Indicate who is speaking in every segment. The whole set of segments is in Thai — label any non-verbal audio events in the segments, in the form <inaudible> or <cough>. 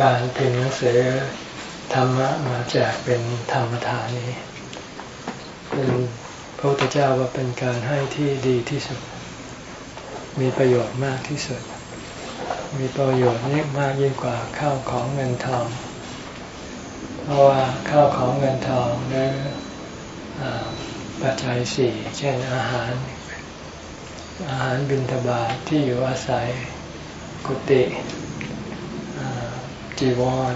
Speaker 1: การพิมพ์หนังสือธรรมะมาแจกเป็นธรรมทานนี้เป็นพระพุทธเจ้าว่าเป็นการให้ที่ดีที่สุด มีประโยชน์มากที่สุด มีประโยชน์นี่มากยิ่งกว่าข้าวของเงินทอง เพราะว่าข้าวของเงินทองหรือปัจจัยสี่เช่นอาหาร อาหารบิณฑบาตทที่อยู่อาศัยกุฏิ จีวร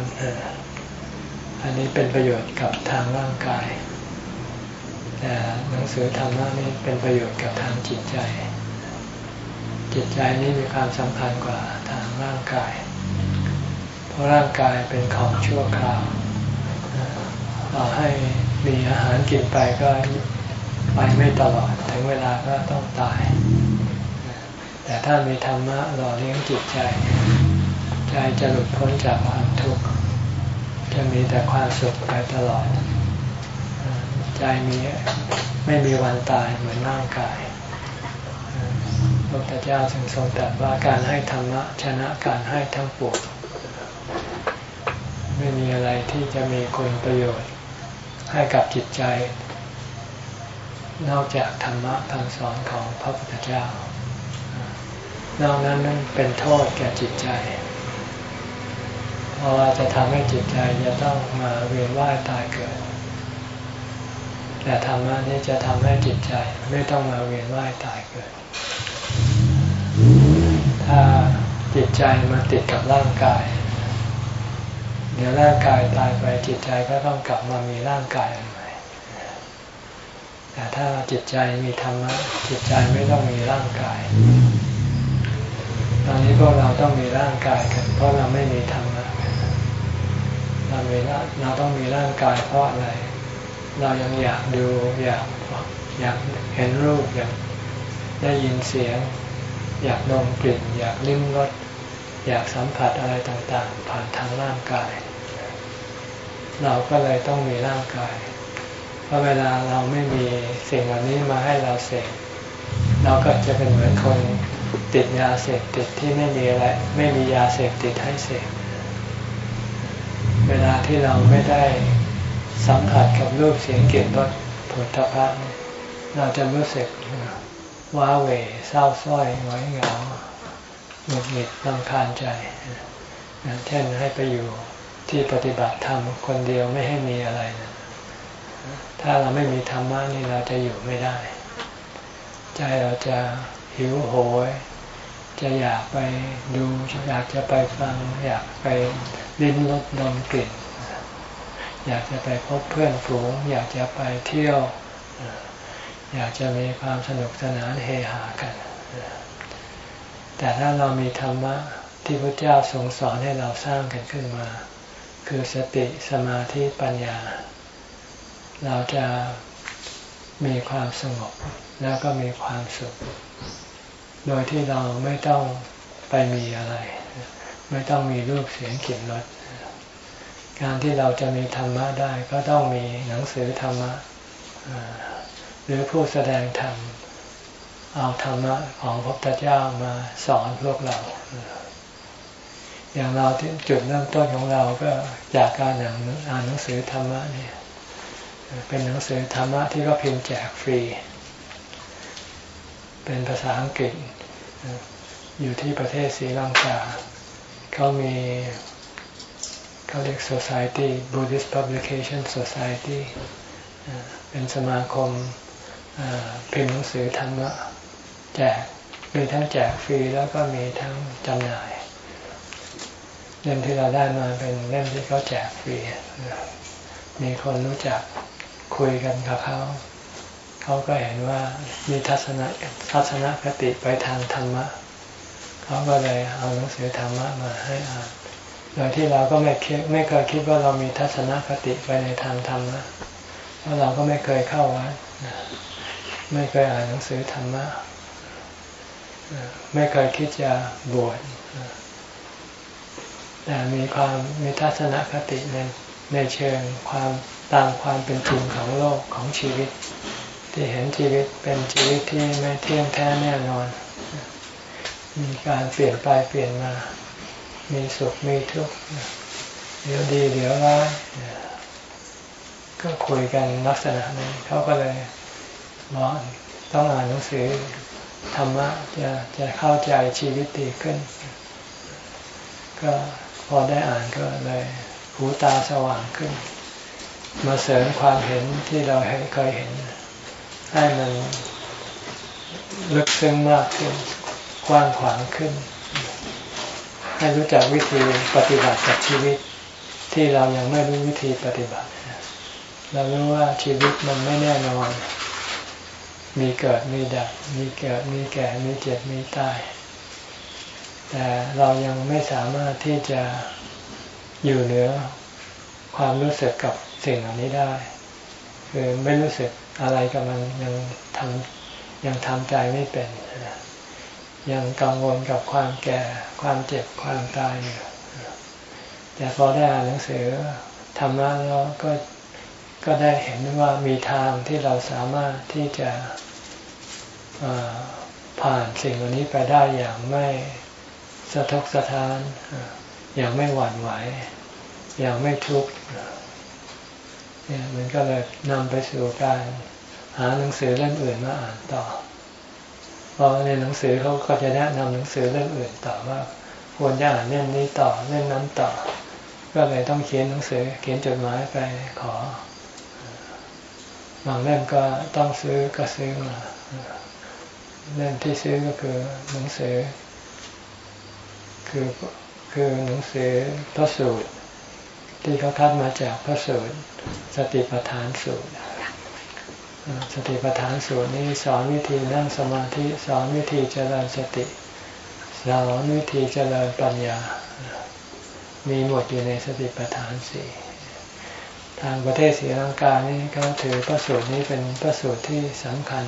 Speaker 1: อันนี้เป็นประโยชน์กับทางร่างกาย แต่หนังสือธรรมะนี่เป็นประโยชน์กับทางจิตใจ จิตใจนี่มีความสำคัญกว่าทางร่างกาย เพราะร่างกายเป็นของชั่วคราวเราให้มีอาหารกินไปก็ไปไม่ตลอดถึงเวลาก็ต้องตาย แต่ถ้ามีธรรมะหล่อเลี้ยงจิตใจ ใจจะหลุดพ้นจากความทุกข์จะมีแต่ความสุขไปตลอด ใจมีไม่มีวันตายเหมือนร่างกายพระพุทธเจ้าทรงทรงตรัสว่าการให้ธรรมะชนะการให้ทั้งปวงไม่มีอะไรที่จะมีคุณประโยชน์ให้กับจิตใจ นอกจากธรรมะคำสอนของพระพุทธเจ้า นอกนั้นนั้นเป็นโทษแก่จิตใจ ราะว่าจะทำให้จิตใจจะต้องมาเวียนว่ายตายเกิด แต่ธรรมะนี้จะทำให้จิตใจไม่ต้องมาเวียนว่ายตายเกิด ถ้าจิตใจมาติดกับร่างกาย เดี๋ยวร่างกายตายไปจิตใจก็ต้องกลับมามีร่างกายใหม่แต่ถ้าจิตใจมีธรรมะจิตใจไม่ต้องมีร่างกาย ตอนนี้พวกเราต้องมีร่างกายกันเพราะเราไม่มีธรรมะ เรามีเราต้องมีร่างกายเพราะอะไร เรายังอยากดูอยากอยากเห็นรูปอยากได้ยินเสียง อยากดมกลิ่น อยากลิ้มรสอยากสัมผัสอะไรต่างๆ ผ่านทางร่างกาย เราก็เลยต้องมีร่างกาย เพราะเวลาเราไม่มีสิ่งเหล่านี้มาให้เราเสพเราก็จะเป็นเหมือนคนติดยาเสพติดที่ไม่มีอะไรไม่มียาเสพติดให้เสพ เวลาที่เราไม่ได้สัมผัสกับรูปเสียงกลิ่นรสผลทพะเราจะรู้สึกว้าเหวเศร้าส้อยหงอยเหงาหงุดหงิดลำคาญใจเช่นให้ไปอยู่ที่ปฏิบัติธรรมคนเดียวไม่ให้มีอะไรนะถ้าเราไม่มีธรรมะนี่เราจะอยู่ไม่ได้ ใจเราจะหิวโหย จะอยากไปดูอยากจะไปฟัง อยากไปลิ้นรสดมกลิ่น อยากจะไปพบเพื่อนฝูง อยากจะไปเที่ยว อยากจะมีความสนุกสนานเฮฮากัน แต่ถ้าเรามีธรรมะที่พระเจ้าทรงสอนให้เราสร้างกันขึ้นมา คือสติสมาธิปัญญา เราจะมีความสงบแล้วก็มีความสุข โดยที่เราไม่ต้องไปมีอะไร ไม่ต้องมีรูปเสียงเขียนรสการที่เราจะมีธรรมะได้ก็ต้องมีหนังสือธรรมะหรือผู้แสดงธรรมเอาธรรมะของพระพุทธเจ้ามาสอนพวกเรา อย่างเราที่จุดเริ่มต้นของเราก็จากการอ่านอ่านหนังสือธรรมะเนี่ยเป็นหนังสือธรรมะที่ก็พิมพ์แจกฟรี เป็นภาษาอังกฤษ อยู่ที่ประเทศศรีลังกาเขามีเขาเรียก Society Buddhist Publication Society เป็นสมาคมพิมพ์หนังสือธรรมะแจกมีทั้งแจกฟรีแล้วก็มีทั้งจำหน่ายเล่มที่เราได้มาเป็นเล่มที่เขาแจกฟรีมีคนรู้จักคุยกันกับเขา เขาก็เห็นว่ามีทัศนทัศนคติไปทางธรรมะ เขาก็เลยเอาหนังสือธรรมะมาให้อ่าน โดยที่เราก็ไม่คิดไม่เคยคิดว่าเรามีทัศนคติไปในทางธรรมะ เพราะเราก็ไม่เคยเข้าวัดไม่เคยอ่านหนังสือธรรมะ ไม่เคยคิดจะบวช แต่มีความมีทัศนคติในในเชิงความตามความเป็นจริงของโลกของชีวิต ที่เห็นชีวิตเป็นชีวิตที่ไม่เที่ยงแท้แน่นอน มีการเปลี่ยนไปเปลี่ยนมา มีสุขมีทุกข์เดี๋ยวดีเดี๋ยวร้ายก็คุยกันลักษณะนี้เขาก็เลยบอกต้องอ่านหนังสือธรรมะจะจะเข้าใจชีวิตดีขึ้น ก็พอได้อ่านก็เลยหูตาสว่างขึ้น มาเสริมความเห็นที่เราเคยเห็น ให้มันลึกซึ้งมากขึ้นกว้างขวางขึ้น ให้รู้จักวิธีปฏิบัติกับชีวิต ที่เรายังไม่รู้วิธีปฏิบัติ เรารู้ว่าชีวิตมันไม่แน่นอน มีเกิดมีดับ มีเกิดมีแก่ มีเจ็บมีตาย แต่เรายังไม่สามารถที่จะอยู่เหนือความรู้สึกกับสิ่งเหล่านี้ได้ คือไม่รู้สึก อะไรกับมันยังทำยังทำใจไม่เป็น ยังกังวลกับความแก่ความเจ็บความตายอยู่แต่พอได้อ่านหนังสือธรรมะแล้วก็ก็ได้เห็นว่ามีทางที่เราสามารถที่จะผ่านสิ่งเหล่านี้ไปได้อย่างไม่สะทกสะท้าน อย่างไม่หวั่นไหว อย่างไม่ทุกข์ เนี่ยมันก็เลยนำไปสู่การหาหนังสือเล่มอื่นมาอ่านต่อพอในหนังสือเขาก็จะแนะนำหนังสือเล่มอื่นต่อว่าควรจะอ่านเล่มนี้ต่อเล่มนั้นต่อ ก็เลยต้องเขียนหนังสือเขียนจดหมายไปขอบางเล่มก็ต้องซื้อก็ซื้อมาเล่มที่ซื้อก็คือหนังสือ คือคือหนังสือพระสูตรที่เขาคัดมาจากพระสูตร สติปัฏฐานสูตร สติปัฏฐานสูตรนี้สอนวิธีนั่งสมาธิสอนวิธีเจริญสติสอนวิธีเจริญปัญญา มีหมดอยู่ในสติปัฏฐานสี่ทางประเทศศรีลังกานี่เขาถือพระสูตรนี้เป็นพระสูตรที่สำคัญ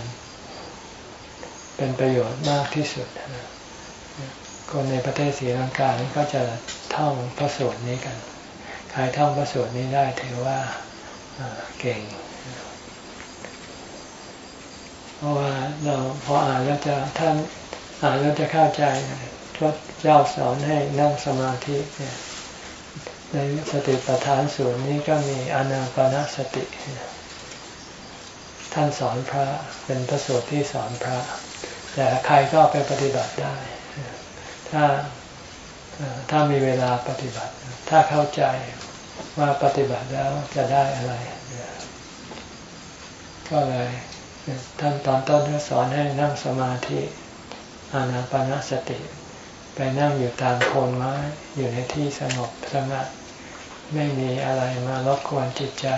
Speaker 1: เป็นประโยชน์มากที่สุดคนในประเทศศรีลังกานี่ก็จะท่องพระสูตรนี้กัน ใครท่องพระสูตรนี้ได้ถือว่าเก่ง เพราะว่าเราพออ่านแล้วจะท่านอ่านแล้วจะเข้าใจพระเจ้าสอนให้นั่งสมาธิเนี่ยในสติปัฏฐานสูตรนี้ก็มีอนาปนาสติ ท่านสอนพระเป็นพระสูตรที่สอนพระ แต่ใครก็ไปปฏิบัติได้ ถ้าถ้ามีเวลาปฏิบัติ ถ้าเข้าใจ ว่าปฏิบัติแล้วจะได้อะไร ก็เลยท่านตอนต้นก็สอนให้นั่งสมาธิอานาปนาสติ ไปนั่งอยู่ตามโคนไม้ อยู่ในที่สงบสงัดไม่มีอะไรมารบกวนจิตใจ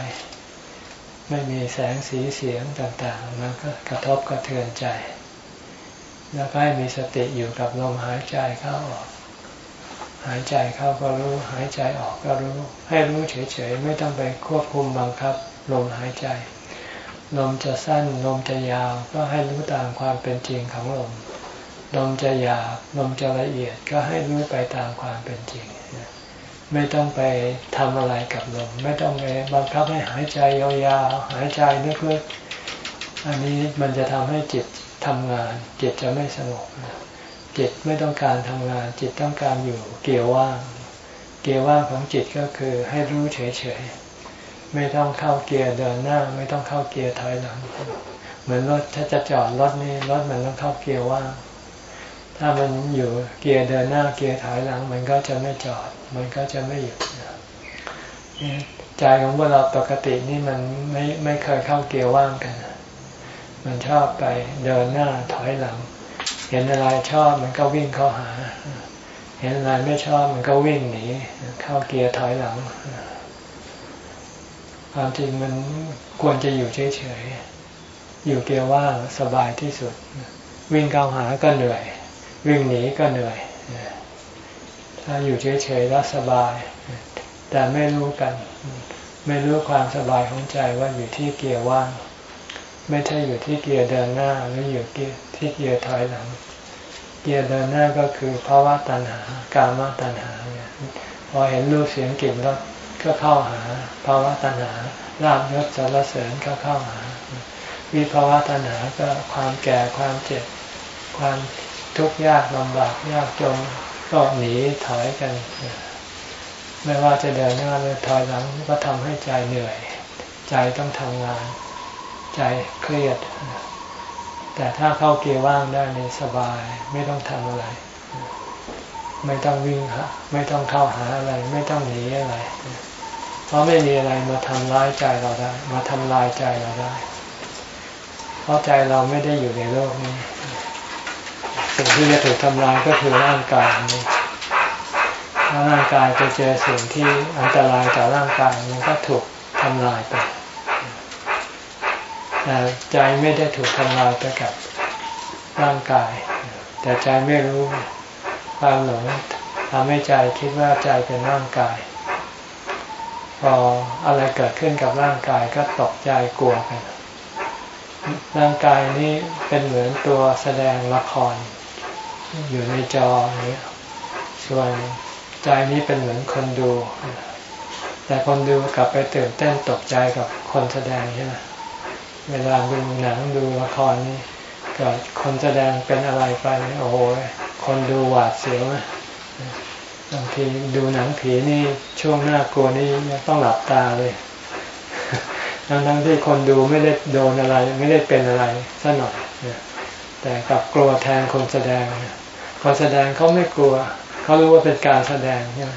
Speaker 1: ไม่มีแสงสีเสียงต่างๆมาก็กระทบกระเทือนใจ แล้วก็ให้มีสติอยู่กับลมหายใจเข้าออก หายใจเข้าก็รู้ หายใจออกก็รู้ ให้รู้เฉยๆไม่ต้องไปควบคุมบังคับลมหายใจ ลมจะสั้นลมจะยาวก็ให้รู้ตามความเป็นจริงของลม ลมจะหยาบลมจะละเอียดก็ให้รู้ไปตามความเป็นจริง ไม่ต้องไปทำอะไรกับลม ไม่ต้องไปบังคับให้หายใจยาวๆหายใจลึกๆอันนี้มันจะทำให้จิตทำงานจิตจะไม่สงบ จิตไม่ต้องการทำงาน จิตต้องการอยู่เกี่ยวว่าง เกี่ยวว่างของจิตก็คือให้รู้เฉยๆ ไม่ต้องเข้าเกียร์เดินหน้า ไม่ต้องเข้าเกียร์ถอยหลัง เหมือนรถถ้าจะจอดรถนี่รถมันต้องเข้าเกียร์ว่าง ถ้ามันอยู่เกียร์เดินหน้าเกียร์ถอยหลัง มันก็จะไม่จอด มันก็จะไม่หยุดใจของพวกเราปกตินี่มันไม่ไม่เคยเข้าเกียร์ว่างกัน มันชอบไปเดินหน้าถอยหลัง เห็นอะไรชอบมันก็วิ่งเข้าหา เห็นอะไรไม่ชอบมันก็วิ่งหนีเข้าเกียร์ถอยหลัง ความจริงมันควรจะอยู่เฉยๆ อยู่เกียร์ว่างสบายที่สุด วิ่งเข้าหาก็เหนื่อย วิ่งหนีก็เหนื่อย ถ้าอยู่เฉยๆแล้วสบาย แต่ไม่รู้กัน ไม่รู้ความสบายของใจว่าอยู่ที่เกียร์ว่าง ไม่ใช่อยู่ที่เกียร์เดินหน้าหรืออยู่เกียร์ ที่เกียร์ถอยหลัง เกียร์เดินหน้าก็คือภาวะตัณหา กามตัณหาเนี่ยพอเห็นรูปเสียงกลิ่นรสก็เข้าหาภาวะตัณหาลาบยศสารเสริญก็เข้าหา วิภาวะตัณหาก็ความแก่ความเจ็บ ความทุกข์ยากลำบากยากจนก็หนีถอยกัน ไม่ว่าจะเดินหน้าหรือถอยหลังก็ทำให้ใจเหนื่อย ใจต้องทำงาน ใจเครียด แต่ถ้าเข้าเกียร์ว่างได้ในสบายไม่ต้องทำอะไร ไม่ต้องวิ่งฮะไม่ต้องเข้าหาอะไร ไม่ต้องหนีอะไร เพราะไม่มีอะไรมาทำร้ายใจเราได้ มาทำลายใจเราได้ เพราะใจเราไม่ได้อยู่ในโลกนี้ สิ่งที่จะถูกทำลายก็คือร่างกายนี้ถ้าร่างกายไปเจอสิ่งที่อันตรายต่อร่างกายมันก็ถูกทำลายไป แต่ใจไม่ได้ถูกทำลายไปกับร่างกาย แต่ใจไม่รู้ความหลงทำให้ใจคิดว่าใจเป็นร่างกาย พออะไรเกิดขึ้นกับร่างกายก็ตกใจกลัวกัน ร่างกายนี้เป็นเหมือนตัวแสดงละคร อยู่ในจอนี้ส่วนใจนี้เป็นเหมือนคนดู แต่คนดูกลับไปตื่นเต้นตกใจกับคนแสดงใช่ไหม เวลาดูหนังดูละครนี่เกิดคนแสดงเป็นอะไรไปโอ้โหคนดูหวาดเสียวบางทีดูหนังผีนี่ช่วงหน้ากลัวนี่ต้องหลับตาเลยทั้งทั้งที่คนดูไม่ได้โดนอะไร ไม่ได้เป็นอะไรสัหน่อยแต่กลับกลัวแทนคนแสดงคนแสดงเขาไม่กลัวเขารู้ว่าเป็นการแสดงใช่ไหม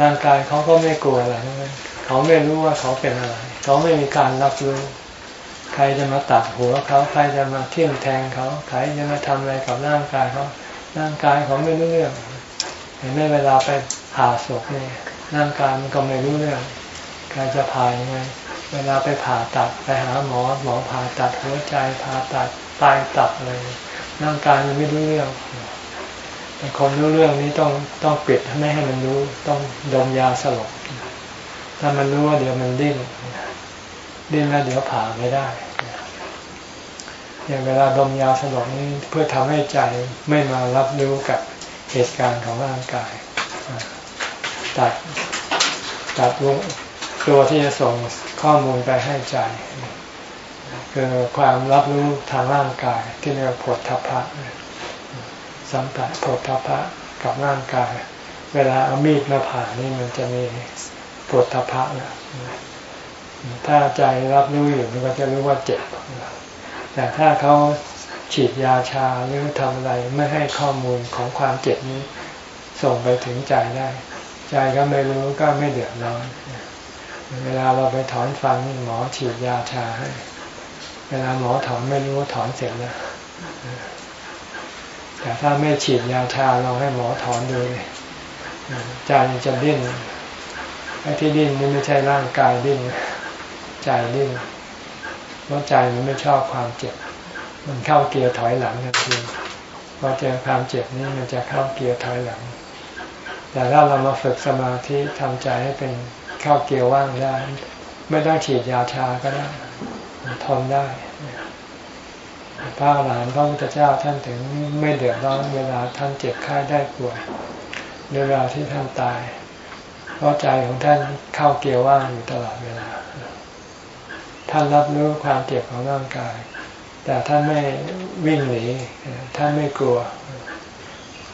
Speaker 1: ร่างกายเขาก็ไม่กลัวอะไรเขาไม่รู้ว่าเขาเป็นอะไร เขาไม่มีการรับรู้ใครจะมาตัดหัวเขาใครจะมาเที่ยงแทงเขาใครจะมาทำอะไรกับร่างกายเขาร่างกายเขาไม่รู้เรื่อง เห็นไหมเวลาไปผ่าศพเนี่ยร่างกายมันก็ไม่รู้เรื่องใครจะผ่ายังไงเวลาไปผ่าตัดไปหาหมอหมอผ่าตัดหัวใจผ่าตัดตายตัดเลยร่างกายมันไม่รู้เรื่องแต่คนรู้เรื่องนี้ต้องต้องปิดไม่ให้มันรู้ต้องดมยาสลบถ้ามันรู้ว่าเดี๋ยวมันดิ้น ดิ้นแล้วเดี๋ยวผ่าไม่ได้อย่างเวลาดมยาสลบนี้เพื่อทำให้ใจไม่มารับรู้กับเหตุการณ์ของร่างกายตัดตัดตัวที่จะส่งข้อมูลไปให้ใจ คือความรับรู้ทางร่างกายที่เรียกว่าผลทัพะสัมผัสผฏฐพะกับร่างกาย เวลาเอามีดมาผ่านี่มันจะมีผฏฐพะนะ ถ้าใจรับรู้อยู่มันก็จะรู้ว่าเจ็บ แต่ถ้าเขาฉีดยาชาหรือทำอะไรไม่ให้ข้อมูลของความเจ็บนี้ ส่งไปถึงใจได้ ใจก็ไม่รู้ก็ไม่เดือดร้อนเวลาเราไปถอนฟันหมอฉีดยาชาให้ เวลาหมอถอนไม่รู้ว่าถอนเสร็จแล้วแต่ถ้าไม่ฉีดยาชาเราให้หมอถอนดูใจจะดิ้นไอ้ที่ดิ้นนี่ไม่ใช่ร่างกายดิ้น ใจดิ้นเพราะใจมันไม่ชอบความเจ็บ มันเข้าเกียร์ถอยหลังทันทีพอเจอความเจ็บนี่มันจะเข้าเกียร์ถอยหลัง แต่ถ้าเรามาฝึกสมาธิทำใจให้เป็นเข้าเกียร์ว่างได้ ไม่ต้องฉีดยาชาก็ได้ทนได้พระอรหันต์พระพุทธเจ้าท่านถึงไม่เดือดร้อนเวลาท่านเจ็บไข้ได้ป่วยเวลาที่ท่านตาย เพราะใจของท่านเข้าเกี่ยวว่างอยู่ตลอดเวลา ท่านรับรู้ความเจ็บของร่างกาย แต่ท่านไม่วิ่งหนีท่านไม่กลัว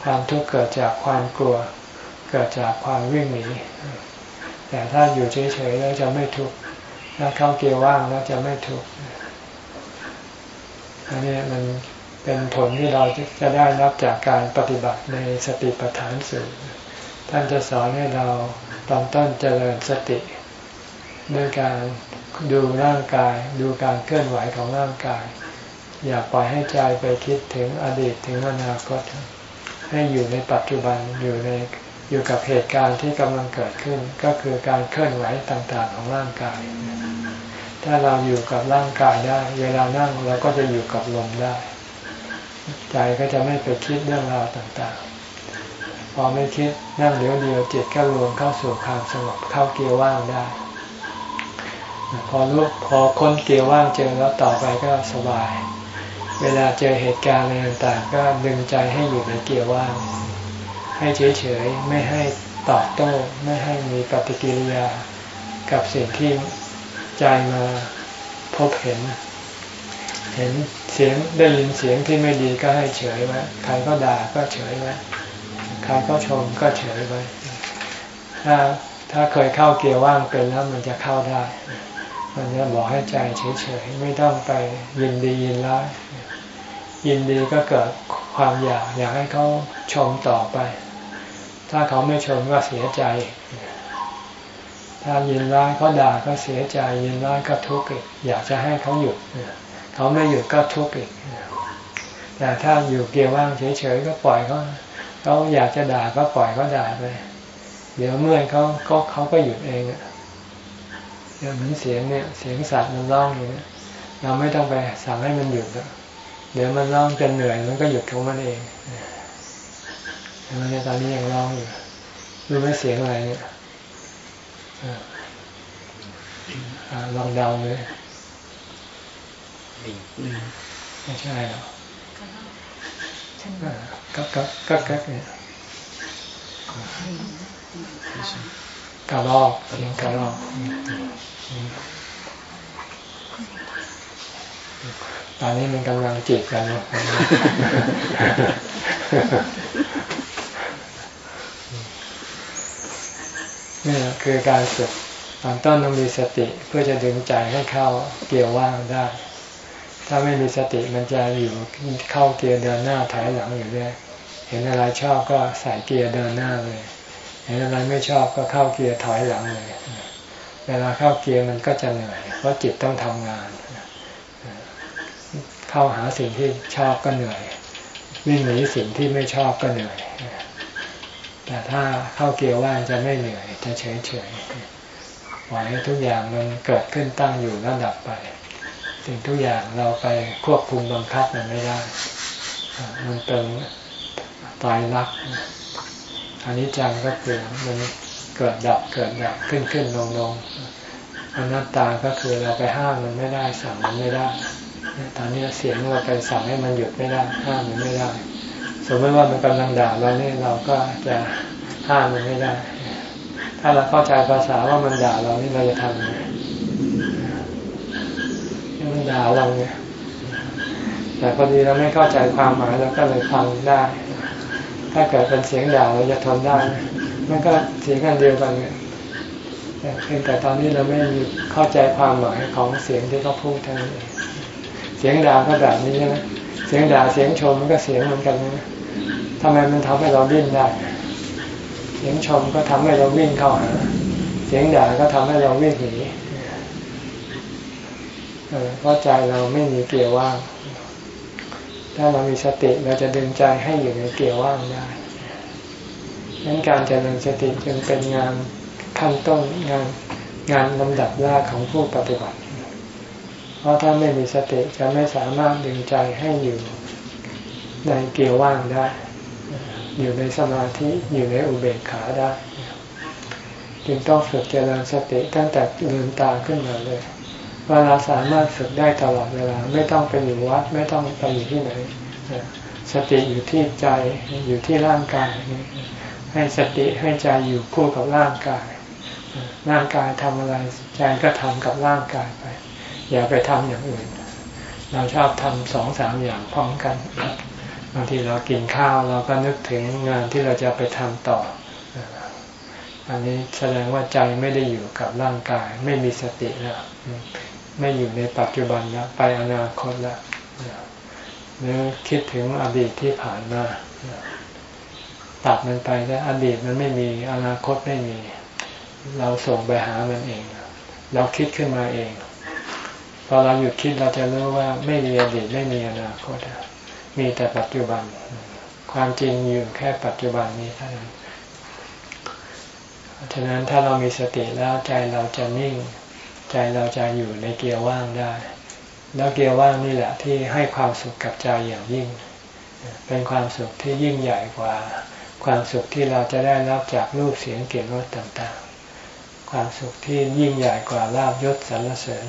Speaker 1: ความทุกข์เกิดจากความกลัว เกิดจากความวิ่งหนีแต่ถ้าอยู่เฉยๆแล้วจะไม่ทุกข์ถ้าเข้าเกี่ยวว่างแล้วจะไม่ทุกข์อันนี้มันเป็นผลที่เราจะได้รับจากการปฏิบัติในสติปัฏฐานสูตรท่านจะสอนให้เราตอนต้นเจริญสติ ด้วยการดูร่างกาย ดูการเคลื่อนไหวของร่างกาย อย่าปล่อยให้ใจไปคิดถึงอดีตถึงอนาคต ให้อยู่ในปัจจุบันอยู่ในอยู่กับเหตุการณ์ที่กำลังเกิดขึ้น ก็คือการเคลื่อนไหวต่างๆของร่างกาย ถ้าเราอยู่กับร่างกายได้ เวลานั่งเราก็จะอยู่กับลมได้ ใจก็จะไม่ไปคิดเรื่องราวต่างๆ พอไม่คิดนั่งเดียวเดียวจิตก็รวมเข้าสู่ความสงบเข้าเกียวว่างได้ พอรู้พอค้นเกียวว่างเจอแล้วต่อไปก็สบาย เวลาเจอเหตุการณ์อะไรต่างๆก็ดึงใจให้อยู่ในเกียวว่าง ให้เฉยๆไม่ให้ตอบโต้ไม่ให้มีปฏิกิริยากับสิ่งที่ใจมาพบเห็น เห็นเสียงได้ยินเสียงที่ไม่ดีก็ให้เฉยไว้ใครก็ด่าก็เฉยไว้ใครก็ชมก็เฉยไปถ้าถ้าเคยเข้าเกียร์ว่างเป็นแล้วมันจะเข้าได้ มันจะบอกให้ใจเฉยๆไม่ต้องไปยินดียินร้ายยินดีก็เกิดความอยากอยากให้เขาชมต่อไป ถ้าเขาไม่ชมก็เสียใจ ถ้ายินร้ายเขาด่าก็เสียใจ ยินร้ายก็ทุกข์อีกอยากจะให้เขาหยุดเขาไม่หยุดก็ทุกข์อีกแต่ถ้าอยู่เกียร์ว่างเฉยๆก็ปล่อยเขาเขาอยากจะด่าก็ปล่อยเขาด่าไป เดี๋ยวเมื่อเขาเขาเขาก็หยุดเองอะ เหมือนเสียงเนี่ยเสียงสัตว์มันร้องอย่างนี้เราไม่ต้องไปสั่งให้มันหยุดเดี๋ยวมันร้องจนเหนื่อยมันก็หยุดของมันเองมันตอนนี้ยังร้องอยู่รู้ไหมเสียงอะไรเนี่ยลองเดาเลยไม่ใช่หรอกก็ก็ก็ก็เนี่ย กระรอกเสียงกระรอก ตอนนี้มันกำลังจีบกันนะนี่คือการฝึกตอนต้นต้องมีสติเพื่อจะดึงใจให้เข้าเกี่ยวว่างได้ ถ้าไม่มีสติมันจะอยู่เข้าเกียร์เดินหน้าถอยหลังอยู่เรื่อยเห็นอะไรชอบก็ใส่เกียร์เดินหน้าเลย เห็นอะไรไม่ชอบก็เข้าเกียร์ถอยหลังเลย เวลาเข้าเกียร์มันก็จะเหนื่อย เพราะจิตต้องทำงาน เข้าหาสิ่งที่ชอบก็เหนื่อย วิ่งหนีสิ่งที่ไม่ชอบก็เหนื่อย แต่ถ้าเข้าเกียร์ว่างจะไม่เหนื่อย จะเฉยเฉยปล่อยให้ทุกอย่างมันเกิดขึ้นตั้งอยู่แล้วดับไป สิ่งทุกอย่างเราไปควบคุมบังคับมันไม่ได้ มันเป็นตายรัก อันนี้จังก็คือมันเกิดดับเกิดดับขึ้นขึ้นลงลงอนัตตาก็คือเราไปห้ามมันไม่ได้สั่งมันไม่ได้ ตอนนี้เสียงเราไปสั่งให้มันหยุดไม่ได้ห้ามมันไม่ได้ สมมติว่ามันกำลังด่าเราเนี่ยเราก็จะห้ามมันไม่ได้ ถ้าเราเข้าใจภาษาว่ามันด่าเรานี่เราจะทำยังไงมันด่าเราเนี่ยแต่พอดีเราไม่เข้าใจความหมายเราก็เลยฟังได้ ถ้าเกิดเป็นเสียงด่าเราจะทนได้ มันก็เสียงกันเดียวกันเนี่ยเพียงแต่ตอนนี้เราไม่มีเข้าใจความหมายของเสียงที่เขาพูดทั้งนี้เสียงด่าก็แบบนี้นะเสียงด่าเสียงชมมันก็เสียงเหมือนกันนะทำไมมันทำให้เราดิ้นได้ เสียงชมก็ทำให้เราวิ่งเข้าหาเสียงด่าก็ทำให้เราวิ่งหนีเพราะใจเราไม่มีเกียร์ว่าง ถ้าเรามีสติเราจะดึงใจให้อยู่ในเกียร์ว่างได้ดังนั้นการเจริญสติจึงเป็นงานขั้นต้นงานงานลำดับแรกของผู้ปฏิบัติ เพราะถ้าไม่มีสติจะไม่สามารถดึงใจให้อยู่ในเกียร์ว่างได้ อยู่ในสมาธิอยู่ในอุเบกขาได้ จึงต้องฝึกเจริญสติตั้งแต่ลืมตาขึ้นมาเลย ว่าเราสามารถฝึกได้ตลอดเวลา ไม่ต้องไปอยู่วัด ไม่ต้องไปอยู่ที่ไหน สติอยู่ที่ใจอยู่ที่ร่างกาย ให้สติให้ใจอยู่คู่กับร่างกาย ร่างกายทำอะไรใจก็ทำกับร่างกายไป อย่าไปทำอย่างอื่น เราชอบทำสองสามอย่างพร้อมกันบางทีเรากินข้าวเราก็นึกถึงงานที่เราจะไปทำต่ออันนี้แสดงว่าใจไม่ได้อยู่กับร่างกาย ไม่มีสติแล้ว ไม่อยู่ในปัจจุบันแล้วไปอนาคตแล้วหรือคิดถึงอดีตที่ผ่านมาตัดมันไปแล้วอดีตมันไม่มีอนาคตไม่มี เราส่งไปหามันเอง เราคิดขึ้นมาเองพอเราหยุดคิดเราจะรู้ว่าไม่มีอดีตไม่มีอนาคตมีแต่ปัจจุบัน ความจริงอยู่แค่ปัจจุบันนี้เท่านั้นฉะนั้นถ้าเรามีสติแล้วใจเราจะนิ่ง ใจเราจะอยู่ในเกียร์ว่างได้ แล้วเกียร์ว่างนี่แหละที่ให้ความสุขกับใจอย่างยิ่ง เป็นความสุขที่ยิ่งใหญ่กว่า ความสุขที่เราจะได้รับจากรูปเสียงเกลิ่นรสต่างๆ ความสุขที่ยิ่งใหญ่กว่าลาบยศสรรเสริญ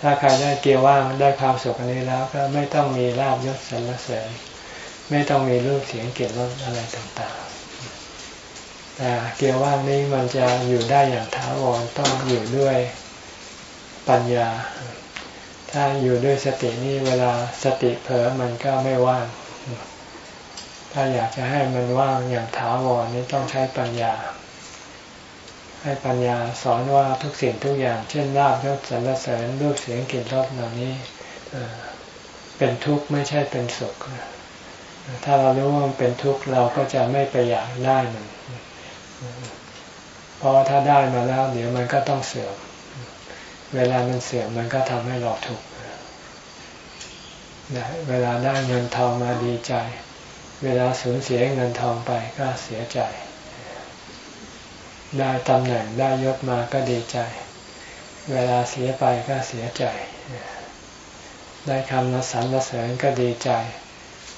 Speaker 1: ถ้าใครได้เกียร์ว่างได้ความสุขอันนี้แล้วก็ไม่ต้องมีลาบยศสรรเสริญ ไม่ต้องมีรูปเสียงเกลิ่นรสอะไรต่างๆ แต่เกียร์ว่างนี้มันจะอยู่ได้อย่างถาวรต้องอยู่ด้วยปัญญา ถ้าอยู่ด้วยสตินี่เวลาสติเผลอมันก็ไม่ว่าง ถ้าอยากจะให้มันว่างอย่างถาวรนี้ต้องใช้ปัญญา ให้ปัญญาสอนว่าทุกสิ่งทุกอย่าง เช่นลาบยศสรรเสริญรูปเสียงกลิ่นรสเหล่านี้เป็นทุกข์ไม่ใช่เป็นสุข ถ้าเรารู้ว่ามันเป็นทุกข์เราก็จะไม่ไปอยากได้มัน เพราะถ้าได้มาแล้วเดี๋ยวมันก็ต้องเสื่อม เวลามันเสื่อมมันก็ทำให้เราทุกข์เวลาได้เงินทองมาดีใจ เวลาสูญเสียเงินทองไปก็เสียใจ ได้ตำแหน่งได้ยศมาก็ดีใจ เวลาเสียไปก็เสียใจ ได้คำนสรรเสริญก็ดีใจ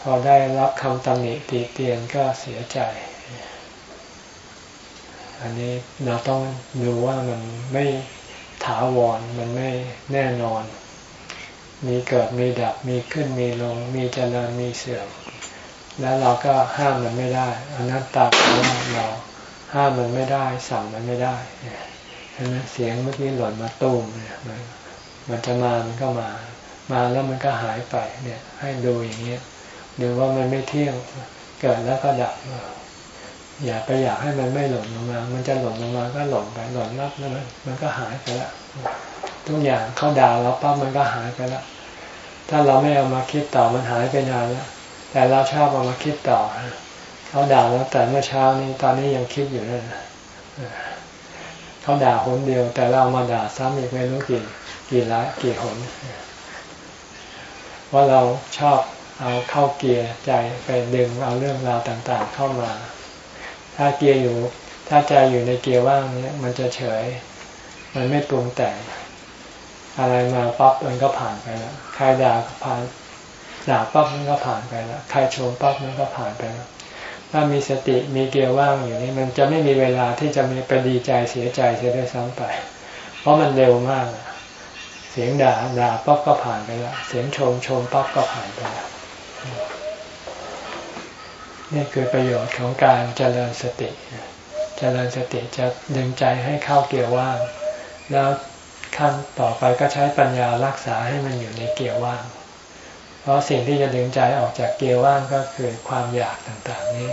Speaker 1: พอได้รับคำตำหนิตีเตียนก็เสียใจ อันนี้เราต้องดูว่ามันไม่ถาวรมันไม่แน่นอน มีเกิดมีดับมีขึ้นมีลง มีเจริญมีเสื่อมแล้วเราก็ห้ามมันไม่ได้อนัตตาของเราห้ามมันไม่ได้สั่งมันไม่ได้เห็นไหมเสียงเมื่อกี้หล่นมาตุ้มเนี่ยมันมันจะมามันก็มา มาแล้วมันก็หายไปเนี่ย ให้ดูอย่างเงี้ยดูว่ามันไม่เที่ยงเกิดแล้วก็ดับ อย่าไปอยากให้มันไม่หล่นลงมา มันจะหล่นลงมาก็หล่นไปหล่นรับแล้วมันก็หายไปแล้วทุกอย่างเขาด่าเราปั๊บมันก็หายไปแล้วถ้าเราไม่เอามาคิดต่อมันหายไปนานแล้วแต่เราชอบเอามาคิดต่อเขาด่าแล้วแต่เมื่อเช้านี้ตอนนี้ยังคิดอยู่นั่นเขาด่าคนเดียว แต่เรามาด่าซ้ำอีกไม่รู้กี่กี่ละกี่หนว่าเราชอบเอาเข้าเกียร์ใจไปดึงเอาเรื่องราวต่างๆเข้ามา ถ้าเกียร์อยู่ ถ้าใจอยู่ในเกียร์ว่างเนี้ยมันจะเฉย มันไม่ปรุงแต่ง อะไรมาปั๊บมันก็ผ่านไปแล้วใครด่าก็ผ่านด่าปั๊บมันก็ผ่านไปแล้วใครชมปั๊บมันก็ผ่านไปแล้วถ้ามีสติมีเกียร์ว่างอยู่นี่มันจะไม่มีเวลาที่จะมีไปดีใจเสียใจเสียด้วยซ้ำไป เพราะมันเร็วมากเสียงด่าด่าปั๊บก็ผ่านไปแล้วเสียงชมชมปั๊บก็ผ่านไปแล้ว นี่คือประโยชน์ของการเจริญสติ เจริญสติจะดึงใจให้เข้าเกียร์ว่าง แล้วขั้นต่อไปก็ใช้ปัญญารักษาให้มันอยู่ในเกียร์ว่าง เพราะสิ่งที่จะดึงใจออกจากเกียร์ว่างก็คือความอยากต่างๆนี่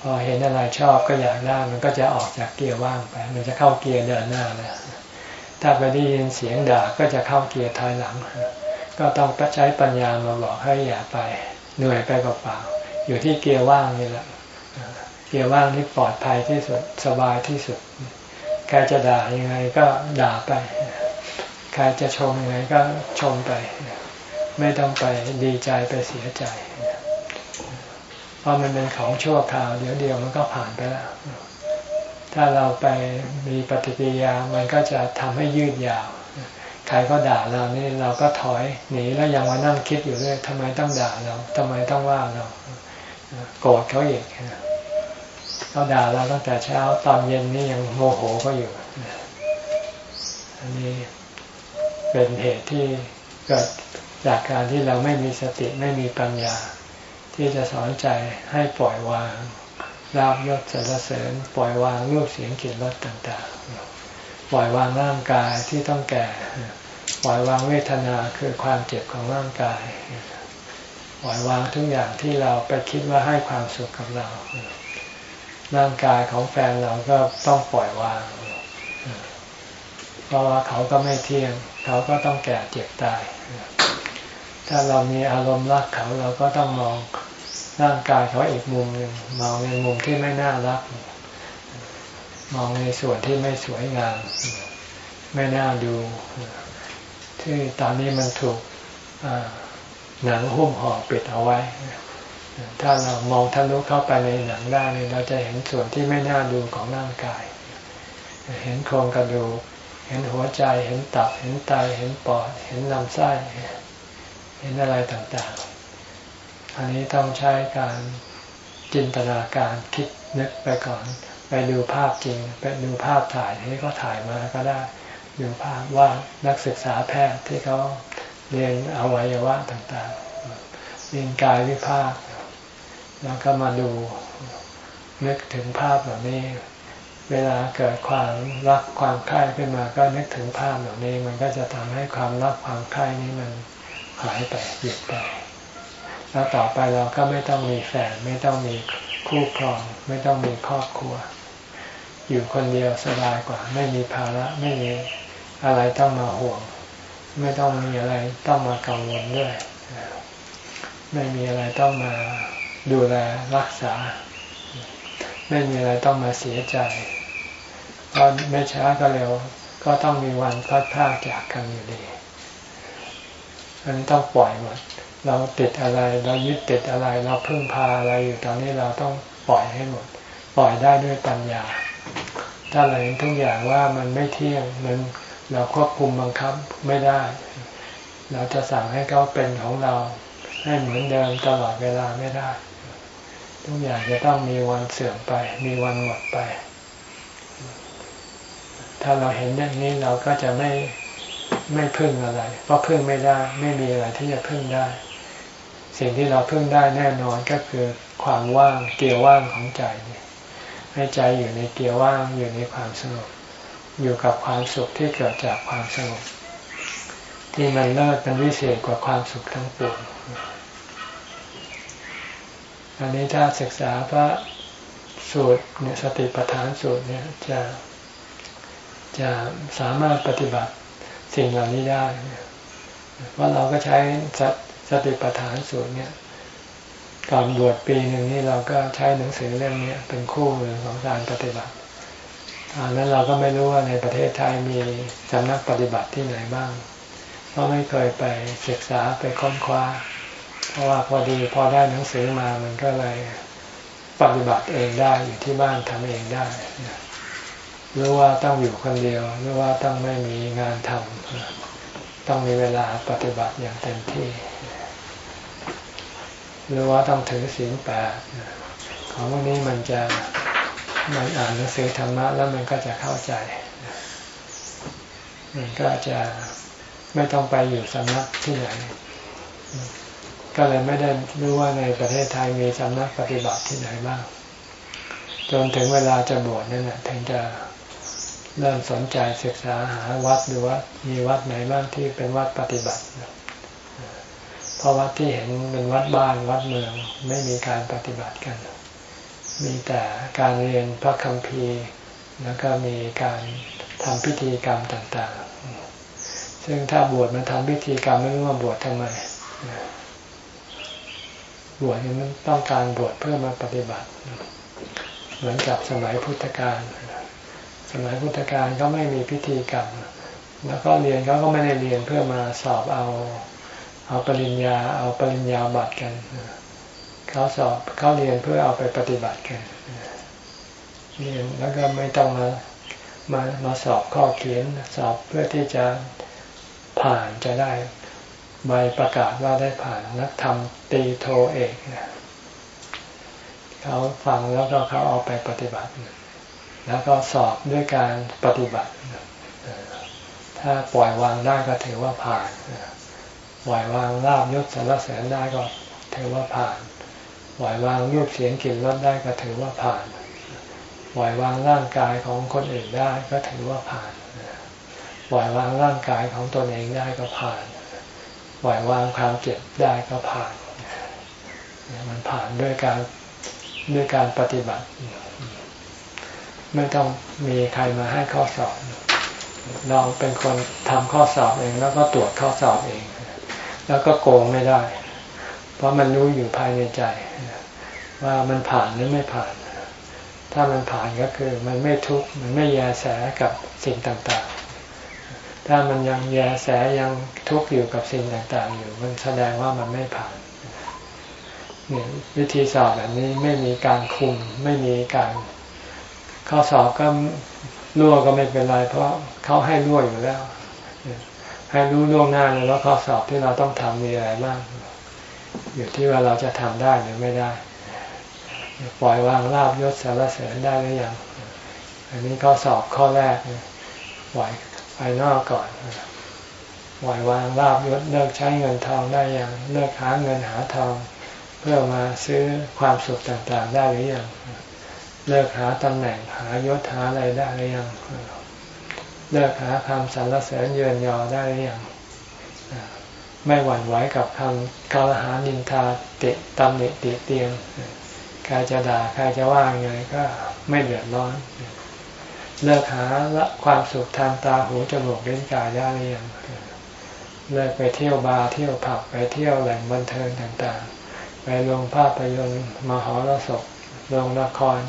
Speaker 1: พอเห็นอะไรชอบก็อยากได้มันก็จะออกจากเกียร์ว่างไป มันจะเข้าเกียร์เดินหน้าแล้วถ้าไปได้ยินเสียงด่าก็จะเข้าเกียร์ถอยหลัง ก็ต้องใช้ปัญญามาบอกให้อย่าไปเหนื่อยไปเปล่าๆ อยู่ที่เกียร์ว่างนี่แหละเกียร์ว่างนี่ปลอดภัยที่สุดสบายที่สุดใครจะด่ายังไงก็ด่าไปใครจะชมยังไงก็ชมไป ไม่ต้องไปดีใจไปเสียใจ เพราะมันเป็นของชั่วคราว เดี๋ยวเดียวมันก็ผ่านไปแล้ว ถ้าเราไปมีปฏิกิริยามันก็จะทำให้ยืดยาว ใครก็ด่าเรานี่เราก็ถอยหนีแล้วยังมานั่งคิดอยู่เรื่อยทำไมต้องด่าเราทำไมต้องว่าเรา โกรธเขาอีกเขาด่าเราตั้งแต่เช้าตอนเย็นนี่ยังโมโหก็อยู่อันนี้เป็นเหตุที่เกิดจากการที่เราไม่มีสติไม่มีปัญญา ที่จะสอนใจให้ปล่อยวางลาบยศสรรเสริญ ปล่อยวางรูปเสียงกลิ่นรสต่างๆ ปล่อยวางร่างกายที่ต้องแก่ ปล่อยวางเวทนาคือความเจ็บของร่างกาย ปล่อยวางทุกอย่างที่เราไปคิดว่าให้ความสุขกับเรา ร่างกายของแฟนเราก็ต้องปล่อยวาง เพราะว่าเขาก็ไม่เที่ยง เขาก็ต้องแก่เจ็บตาย ถ้าเรามีอารมณ์รักเขาเราก็ต้องมองร่างกายเขาอีกมุมหนึ่งมองในมุมที่ไม่น่ารัก มองในส่วนที่ไม่สวยงาม ไม่น่าดู ที่ตอนนี้มันถูก หนังหุ้มห่อปิดเอาไว้ ถ้าเรามองทะลุเข้าไปในหนังได้เราจะเห็นส่วนที่ไม่น่าดูของร่างกาย เห็นโครงกระดูก เห็นหัวใจ เห็นตับ เห็นไต เห็นปอด เห็นลำไส้ เห็นอะไรต่างๆ อันนี้ต้องใช้การจินตนาการคิดนึกไปก่อน ไปดูภาพจริง ไปดูภาพถ่ายที่เขาถ่ายมาก็ได้ ดูภาพว่านักศึกษาแพทย์ที่เขา เรียนอวัยวะต่างๆ เรียนกายวิภาค แล้วก็มาดูนึกถึงภาพแบบนี้ เวลาเกิดความรักความใคร่ขึ้นมาก็นึกถึงภาพแบบนี้ มันก็จะทำให้ความรักความใคร่นี้มันหายไปหยุดไปแล้วต่อไปเราก็ไม่ต้องมีแฟนไม่ต้องมีคู่ครอง ไม่ต้องมีครอบครัว อยู่คนเดียวสบายกว่า ไม่มีภาระไม่มีอะไรต้องมาห่วง ไม่ต้องมีอะไรต้องมากังวลด้วย ไม่มีอะไรต้องมาดูแลรักษา ไม่มีอะไรต้องมาเสียใจเพราะไม่ช้าก็เร็ว ก็ต้องมีวันพัดพากจากกันอยู่ดีอันนี้ต้องปล่อยหมด เราติดอะไร เรายึดติดอะไร เราพึ่งพาอะไรอยู่ตอนนี้เราต้องปล่อยให้หมด ปล่อยได้ด้วยปัญญา ถ้าเราเห็นทุกอย่างว่ามันไม่เที่ยง มัน เราควบคุมบังคับไม่ได้ เราจะสั่งให้เขาเป็นของเราให้เหมือนเดิมตลอดเวลาไม่ได้ ทุกอย่างจะต้องมีวันเสื่อมไป มีวันหมดไป ถ้าเราเห็นอย่างนี้เราก็จะไม่ไม่พึ่งอะไร เพราะพึ่งไม่ได้ไม่มีอะไรที่จะพึ่งได้ สิ่งที่เราพึ่งได้แน่นอนก็คือความว่างเกียวว่างของใจให้ใจอยู่ในเกียวว่างอยู่ในความสงบ อยู่กับความสุขที่เกิดจากความสงบที่มันเลิศเป็นวิเศษกว่าความสุขทั้งปวงอันนี้ถ้าศึกษาพระสูตรเนี่ยสติปัฏฐานสูตรเนี่ยจะจะสามารถปฏิบัติสิ่งเหล่านี้ได้ว่าเราก็ใช้สติปัฏฐานสูตรเนี่ยก่อนบวชปีหนึ่งนี่เราก็ใช้หนังสือเล่มนี้เป็นคู่มือของการปฏิบัติ ตอนนั้นเราก็ไม่รู้ว่าในประเทศไทยมีสำนักปฏิบัติที่ไหนบ้าง เพราะไม่เคยไปศึกษาไปค้นคว้า เพราะว่าพอดีพอได้หนังสือมามันก็เลยปฏิบัติเองได้อยู่ที่บ้านทำเองได้หรู้ว่าต้องอยู่คนเดียวหรู้ว่าต้องไม่มีงานทำต้องมีเวลาปฏิบัติอย่างเต็มที่ หรู้ว่าต้องถือศีลแปดของวันนี้มันจะ มันอ่านหนังสือธรรมะแล้วมันก็จะเข้าใจ มันก็จะไม่ต้องไปอยู่สำนักที่ไหน ก็เลยไม่ได้รู้ว่าในประเทศไทยมีสำนักปฏิบัติที่ไหนบ้าง จนถึงเวลาจะบวชนั่นแหละถึงจะเริ่มสนใจศึกษาหาวัดดูว่ามีวัดไหนบ้างที่เป็นวัดปฏิบัติเพราะวัดที่เห็นเป็นวัดบ้านวัดเมืองไม่มีการปฏิบัติกัน มีแต่การเรียนพระคัมภีร์ แล้วก็มีการทำพิธีกรรมต่างๆ ซึ่งถ้าบวชมาทำพิธีกรรมไม่รู้ว่าบวชทำไม บวชนี่มันต้องการบวชเพื่อมาปฏิบัติ เหมือนกับสมัยพุทธกาลสมัยพุทธกาลก็ไม่มีพิธีกรรม แล้วก็เรียนเขาก็ไม่ได้เรียนเพื่อมาสอบเอา เอาปริญญา เอาปริญญาบัตรกัน เขาสอบเขาเรียนเพื่อเอาไปปฏิบัติกันเรียนแล้วก็ไม่ต้องมามามาสอบข้อเขียนสอบเพื่อที่จะผ่านจะได้ใบประกาศว่าได้ผ่านนักธรรมตีโทเอกเขาฟังแล้วก็เขาเอาไปปฏิบัติ แล้วก็สอบด้วยการปฏิบัติ ถ้าปล่อยวางได้ก็ถือว่าผ่าน ปล่อยวางลาบยศสารเสริญได้ก็ถือว่าผ่าน ล่อยวางรูปเสียงกลิ่นรสได้ก็ถือว่าผ่าน ปล่อยวางร่างกายของคนอื่นได้ก็ถือว่าผ่าน ปล่อยวางร่างกายของตนเองได้ก็ผ่าน ปล่อยวางความเจ็บได้ก็ผ่าน มันผ่านด้วยการด้วยการปฏิบัติ ไม่ต้องมีใครมาให้ข้อสอบเราเป็นคนทำข้อสอบเอง แล้วก็ตรวจข้อสอบเอง แล้วก็โกงไม่ได้ เพราะมันรู้อยู่ภายในใจ ว่ามันผ่านหรือไม่ผ่าน ถ้ามันผ่านก็คือมันไม่ทุกข์มันไม่แยแสกับสิ่งต่างๆ ถ้ามันยังแยแสยังทุกข์อยู่กับสิ่งต่างๆ อยู่ มันแสดงว่ามันไม่ผ่านเนี่ยวิธีสอบแบบนี้ไม่มีการคุมไม่มีการข้อสอบก็รั่วก็ไม่เป็นไร เพราะเขาให้รั่วอยู่แล้ว ให้รู้ล่วงหน้าเลยว่าข้อสอบที่เราต้องทำมีอะไรบ้างอยู่ที่ว่าเราจะทำได้หรือไม่ได้ ปล่อยวางลาบยศสารเสริญได้หรือยังอันนี้ข้อสอบข้อแรกปล่อยภายนอกก่อนปล่อยวางลาบยศเลิกใช้เงินทองได้ยังเลิกหาเงินหาทอง เพื่อมาซื้อความสุขต่างๆได้หรือยังเลิกหาตำแหน่งหายศหาอะไรได้หรือยังเลิกหาคำสรรเสริญเยินยอได้หรือยังไม่หวั่นไหวกับคำกาวหานินทาเตะตำหนิติเตียง ใครจะด่าใครจะว่าไงก็ไม่เดือดร้อน เลิกหาละความสุขทางตาหูจมูกเล่นกายได้หรือยังเลิกไปเที่ยวบาร์เที่ยวผับไปเที่ยวแหล่งบันเทิงต่างๆ ไปลงภาพยนตร์มหรสพลงละคร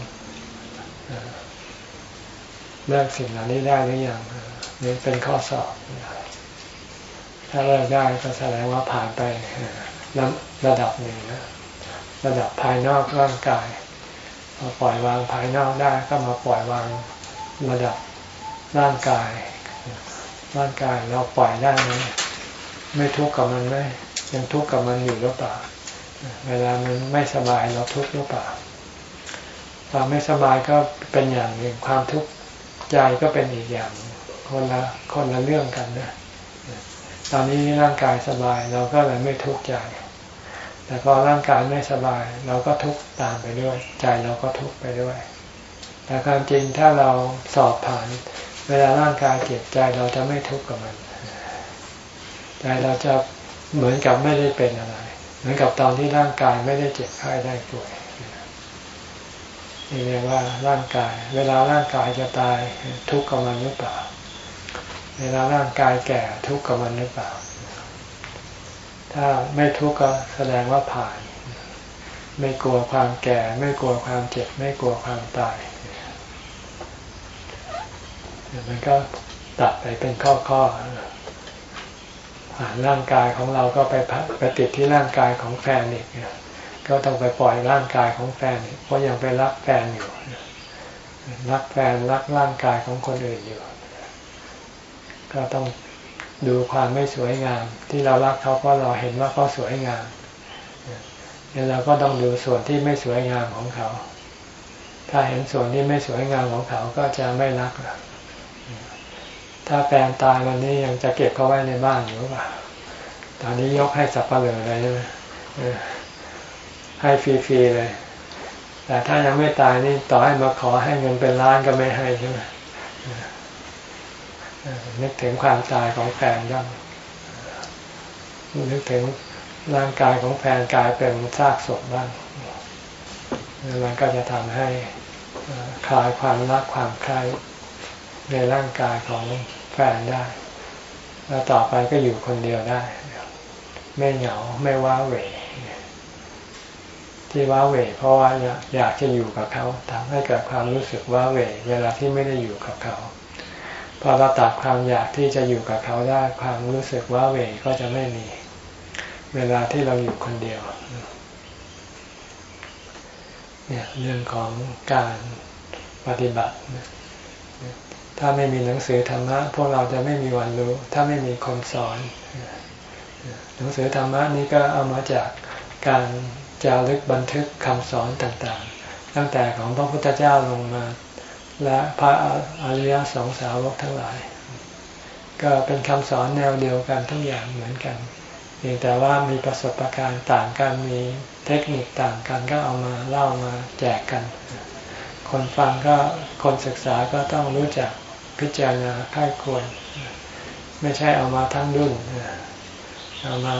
Speaker 1: เลิกสิ่งเหล่านี้ได้หรือยังนี่เป็นข้อสอบ ถ้าเลิกได้ก็แสดงว่าผ่านไประระดับหนึ่งนะ ระดับภายนอกร่างกายพอปล่อยวางภายนอกได้ก็มาปล่อยวางระดับร่างกาย ร่างกายเราปล่อยได้ไหมไม่ทุกข์กับมันไหมยังทุกข์กับมันอยู่หรือเปล่า เวลามันไม่สบายเราทุกข์หรือเปล่าความไม่สบายก็เป็นอย่างหนึ่งความทุกข์ใจก็เป็นอีกอย่างคนละคนละเรื่องกันนะตอนนี้ร่างกายสบายเราก็เลยไม่ทุกข์ใจ แต่พอร่างกายไม่สบาย เราก็ทุกข์ตามไปด้วย ใจเราก็ทุกข์ไปด้วย แต่ความจริงถ้าเราสอบผ่าน เวลาร่างกายเจ็บใจเราจะไม่ทุกข์กับมันใจเราจะเหมือนกับไม่ได้เป็นอะไร เหมือนกับตอนที่ร่างกายไม่ได้เจ็บไข้ได้ป่วยนี่เรียกว่าร่างกาย เวลาร่างกายจะตายทุกข์กับมันหรือเปล่า เวลาร่างกายแก่ทุกข์กับมันหรือเปล่า ถ้าไม่ทุกข์ก็แสดงว่าผ่าน ไม่กลัวความแก่ ไม่กลัวความเจ็บ ไม่กลัวความตายมันก็ตัดไปเป็นข้อข้อผ่านร่างกายของเราก็ไปไปติดที่ร่างกายของแฟนอีกก็ต้องไปปล่อยร่างกายของแฟนเพราะยังไปรักแฟนอยู่รักแฟนรักร่างกายของคนอื่นอยู่ ก็ต้อง ดูความไม่สวยงาม ที่เรารักเขาเพราะเราเห็นว่าเขาสวยงามเนี่ยเราก็ต้องดูส่วนที่ไม่สวยงามของเขา ถ้าเห็นส่วนที่ไม่สวยงามของเขาก็จะไม่รัก ถ้าแฟนตายวันนี้ยังจะเก็บเขาไว้ในบ้านอยู่หรือเปล่า ตอนนี้ยกให้สับปะเลอเลยใช่ไหมให้ฟรีๆเลย แต่ถ้ายังไม่ตายนี่ต่อให้มาขอให้เงินเป็นล้านก็ไม่ให้ใช่ไหม นึกถึงความตายของแฟนย่อมนึกถึงร่างกายของแฟนกลายเป็นซากศพบ้างมันก็จะทำให้คลายความรักความใคร่ในร่างกายของแฟนได้ แล้วต่อไปก็อยู่คนเดียวได้ ไม่เหงาไม่ว้าเหวที่ว้าเหวเพราะว่าอยากจะอยู่กับเขาทำให้เกิดความรู้สึกว้าเหวเวลาที่ไม่ได้อยู่กับเขา พอเราตัดความอยากที่จะอยู่กับเขาได้ความรู้สึกว้าเวก็จะไม่มี เวลาที่เราอยู่คนเดียวเนี่ยเรื่องของการปฏิบัติ ถ้าไม่มีหนังสือธรรมะพวกเราจะไม่มีวันรู้ ถ้าไม่มีคนสอน หนังสือธรรมะนี้ก็เอามาจากการจารึกบันทึกคำสอนต่างๆ ตั้งแต่ของพระพุทธเจ้าลงมา และพระอริยสงสาวกทั้งหลาย ก็เป็นคำสอนแนวเดียวกันทุกอย่างเหมือนกันเพียงแต่ว่ามีประสบการณ์ต่างกันมีเทคนิคต่างกันก็เอามาเล่ามาแจกกัน คนฟังก็คนศึกษาก็ต้องรู้จักพิจารณาค่ายควร ไม่ใช่เอามาทั้งรุ่นเอามา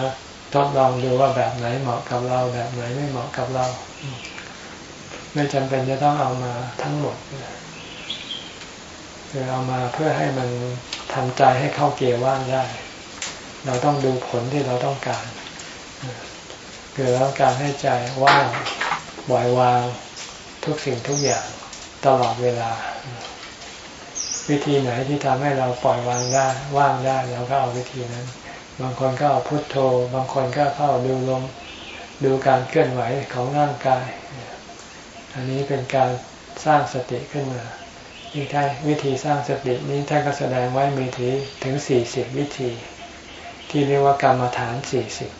Speaker 1: ทดลองดูว่าแบบไหนเหมาะกับเราแบบไหนไม่เหมาะกับเรา ไม่จำเป็นจะต้องเอามาทั้งหมด คือเอามาเพื่อให้มันทำใจให้เข้าเกียร์ว่างได้ เราต้องดูผลที่เราต้องการคือเราต้องการให้ใจว่างปล่อยวางทุกสิ่งทุกอย่างตลอดเวลา วิธีไหนที่ทำให้เราปล่อยวางได้ว่างได้เราก็เอาวิธีนั้น บางคนก็เอาพุทโธ บางคนก็เข้าดูลมดูการเคลื่อนไหวของร่างกาย อันนี้เป็นการสร้างสติขึ้นมา อีกท่าวิธีสร้างสตินี้ท่านก็แสดงไว้มีทีถึงสี่สิบวิธี ที่เรียกว่ากรรมฐานสี่สิบ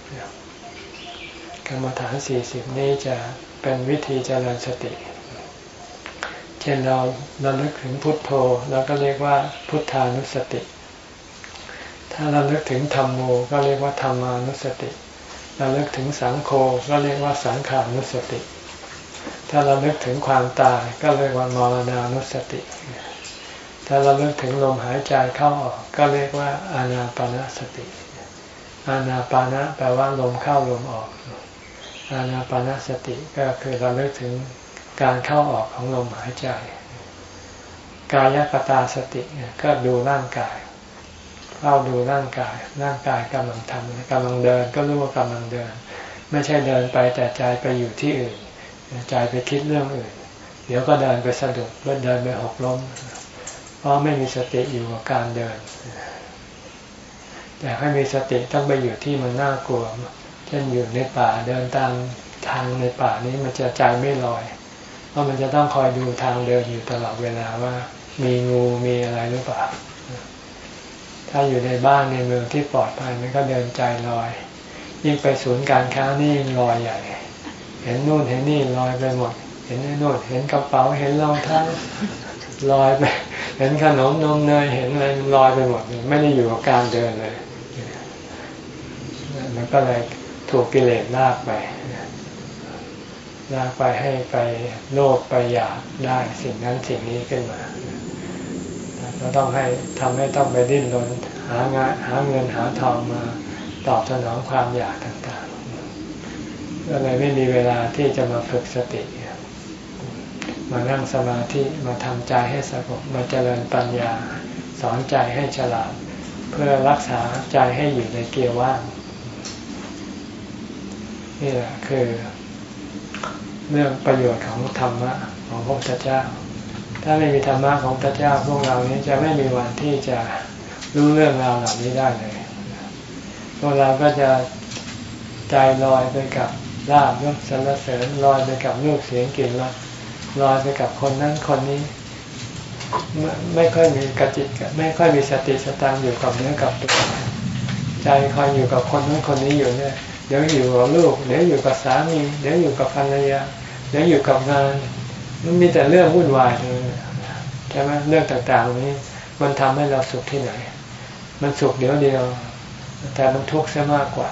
Speaker 1: กรรมฐานสี่สิบนี้จะเป็นวิธีเจริญสติ เช่นเราเราลึกถึงพุทโธเราก็เรียกว่าพุทธานุสติ ถ้าเราลึกถึงธรรมโมก็เรียกว่าธรรมานุสติเราลึกถึงสังโฆก็เรียกว่าสังขานุสติ ถ้าเราเลึกถึงความตายก็เรียกว่ามรณานุสติ ถ้าเราเลึกถึงลมหายใจเข้าออก ก็เรียกว่าอานาปนสติ อานาปานะแปลว่าลมเข้าลมออก อานาปานะสติก็คือเราเลิกถึงการเข้าออกของลมหายใจ กายกตาสติก็ดูร่างกายเฝ้าดูร่างกาย ร่างกายกำลังทำกำลังเดินก็รู้ว่ากำลังเดิน ไม่ใช่เดินไปแต่ใจไปอยู่ที่อื่น ใจไปคิดเรื่องอื่น เดี๋ยวก็เดินไปสะดุดเดินไปหกล้ม เพราะไม่มีสติอยู่กับการเดิน แต่ให้มีสติต้องไปอยู่ที่มันน่ากลัว เช่นอยู่ในป่าเดินตามทางในป่านี้มันจะใจไม่ลอย เพราะมันจะต้องคอยดูทางเดินอยู่ตลอดเวลาว่า มีงูมีอะไรหรือเปล่า ถ้าอยู่ในบ้านในเมืองที่ปลอดภัยมันก็เดินใจลอย ยิ่งไปศูนย์การค้านี่ลอยใหญ่ เห็นนู่นเห็นนี่ลอยไปหมด เห็นนู่นเห็นกระเป๋าเห็นรองเท้าลอยไป เห็นขนมนมเนยเห็นอะไรลอยไปหมด ไม่ได้อยู่กับการเดินเลยมันก็เลยถูกกิเลสลากไปลากไปให้ไปโลภไปอยากได้สิ่งนั้นสิ่งนี้ขึ้นมาเราต้องให้ทำให้ต้องไปดิ้นรนหางานหาเงินหาทองมาตอบสนองความอยากต่างๆ ก็เลยไม่มีเวลาที่จะมาฝึกสติ มานั่งสมาธิมาทำใจให้สงบมาเจริญปัญญา สอนใจให้ฉลาด เพื่อรักษาใจให้อยู่ในเกียร์ว่าง นี่แหละคือ เรื่องประโยชน์ของธรรมะของพระพุทธเจ้า ถ้าไม่มีธรรมะของพระเจ้าพวกเรานี้จะไม่มีวันที่จะรู้เรื่องราวเหล่านี้ได้เลยพวกเราก็จะใจลอยไปกับ ลาบยศสรรเสริญลอยไปกับลูกเสียงกลิ่นรสลอยไปกับคนนั้นคนนี้ ไม่ค่อยมีกจิตไม่ค่อยมีสติสตังอยู่กับเนื้อกับตัวใจคอยอยู่กับคนนั้นคนนี้อยู่เนี่ยเดี๋ยวอยู่กับลูก เดี๋ยวอยู่กับสามีเดี๋ยวอยู่กับภรรยาเดี๋ยวอยู่กับงานมันมีแต่เรื่องวุ่นวายเลยใช่ไหมเรื่องต่างๆนี้ มันทำให้เราสุขที่ไหน มันสุขเดี๋ยวเดียว แต่มันทุกข์ซะมากกว่า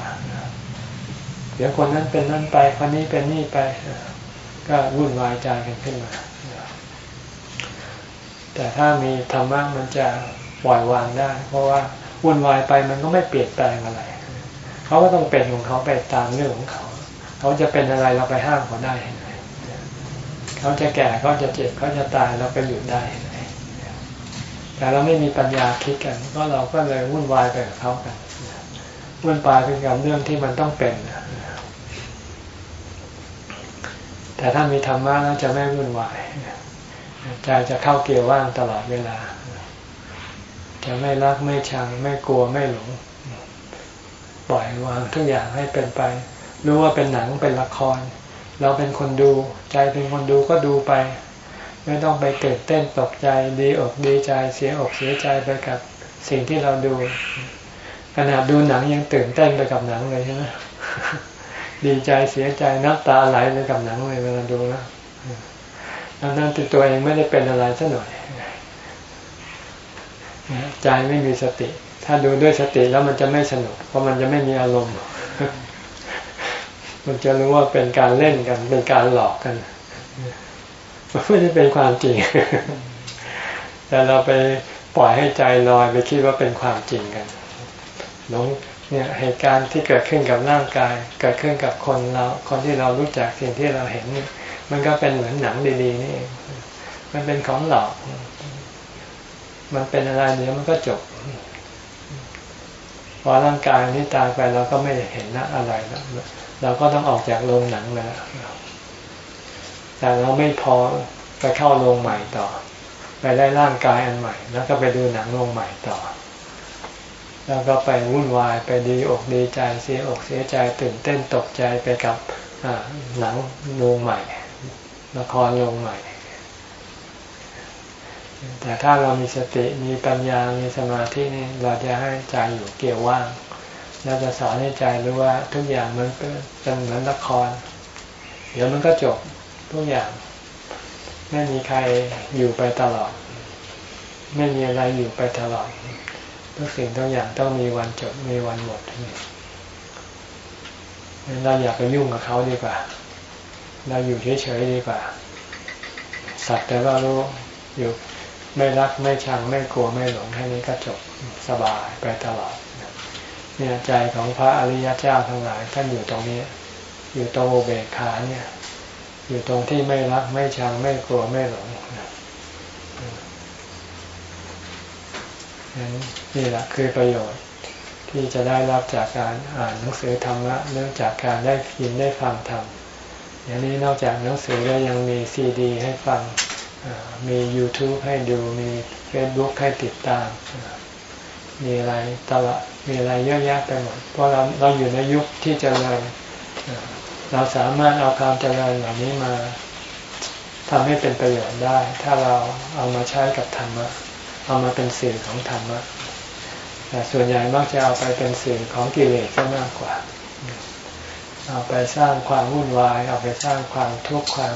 Speaker 1: ดี๋ยวคนนั้นเป็นนั้นไป คนนี้เป็นนี่ไป ก็วุ่นวายใจกันขึ้นมา แต่ถ้ามีธรรมะมันจะปล่อยวางได้ เพราะว่าวุ่นวายไปมันก็ไม่เปลี่ยนแปลงอะไรเขาก็ต้องเป็นของเขาไปตามเรื่องของเขา เขาจะเป็นอะไรเราไปห้ามเขาได้ไหมเขาจะแก่เขาจะเจ็บเขาจะตายเราไปหยุดได้ไหมแต่เราไม่มีปัญญาคิดกัน ก็เราก็เลยวุ่นวายไปกับเขากันวุ่นวายเป็นกับเรื่องที่มันต้องเป็น แต่ถ้ามีธรรมะแล้วจะไม่วุ่นวายใจจะเข้าเกี่ยวว่างตลอดเวลา จะไม่รักไม่ชัง ไม่กลัวไม่หลง ปล่อยวางทุกอย่างให้เป็นไป รู้ว่าเป็นหนังเป็นละคร เราเป็นคนดู ใจเป็นคนดูก็ดูไป ไม่ต้องไปเกิดเต้นตกใจดีอกดีใจเสียอกเสียใจไปกับสิ่งที่เราดูขนาดดูหนังยังตื่นเต้นไปกับหนังเลยใช่ไหม ดีใจเสียใจน้ำตาไหลไปกับหนังเลยเวลาดูนะนั่นตัวเองไม่ได้เป็นอะไรซะหน่อยใจไม่มีสติ ถ้าดูด้วยสติแล้วมันจะไม่สนุก เพราะมันจะไม่มีอารมณ์ มันจะรู้ว่าเป็นการเล่นกัน เป็นการหลอกกันมันไม่ได้เป็นความจริง แต่เราไปปล่อยให้ใจลอยไปคิดว่าเป็นความจริงกันหลง เนี่ยเหตุการณ์ที่เกิดขึ้นกับร่างกาย เกิดขึ้นกับคนเราคนที่เรารู้จักสิ่งที่เราเห็นนี่มันก็เป็นเหมือนหนังดีๆนี่มันเป็นของหลอก มันเป็นอะไรเดี๋ยวมันก็จบพอร่างกายนี้ตายไปเราก็ไม่เห็นนะอะไรแล้วเราก็ต้องออกจากโรงหนังแล้วแต่เราไม่พอไปเข้าโรงใหม่ต่อ ไปได้ร่างกายอันใหม่ แล้วก็ไปดูหนังโรงใหม่ต่อ แล้วก็ไปวุ่นวายไปดีอกดีใจเสียอกเสียใจตื่นเต้นตกใจไปกับหนังโรงใหม่ละครโรงใหม่ แต่ถ้าเรามีสติมีปัญญา มีสมาธินี่เราจะให้ใจอยู่เกี่ยวว่างเราจะสอนให้ใจรู้ว่าทุกอย่างมันเป็นเหมือนละคร เดี๋ยวมันก็จบทุกอย่าง ไม่มีใครอยู่ไปตลอด ไม่มีอะไรอยู่ไปตลอด ทุกสิ่งทุกอย่างต้องมีวันจบมีวันหมดนี่เราอยากไปยุ่งกับเขาดีกว่า เราอยู่เฉยๆดีกว่า สัตว์แต่ว่ารู้อยู่ไม่รักไม่ชังไม่กลัวไม่หลงแค่นี้ก็จบสบายไปตลอดเนี่ยใจของพระอริยเจ้าทั้งหลายท่านอยู่ตรงนี้ อยู่ตรงโอเบกขาเนี่ย อยู่ตรงที่ไม่รักไม่ชังไม่กลัวไม่หลงน นี่แหละคือประโยชน์ที่จะได้รับจากการอ่านหนังสือธรรมะเนื่องจากการได้ยินได้ฟังธรรมอย่างนี้นอกจากหนังสือแล้วยังมีซีดี ให้ฟังมี YouTube ให้ดูมี Facebook ให้ติดตาม มีอะไรตลอดมีอะไรเยอะแยะไปหมด เพราะเราเราอยู่ในยุคที่เจริญเราสามารถเอาความเจริญเหล่านี้มาทำให้เป็นประโยชน์ได้ ถ้าเราเอามาใช้กับธรรมะ เอามาเป็นสื่อของธรรมะแต่ส่วนใหญ่มักจะเอาไปเป็นสื่อของกิเลสซะมากกว่า เอาไปสร้างความวุ่นวาย เอาไปสร้างความทุกข์ความ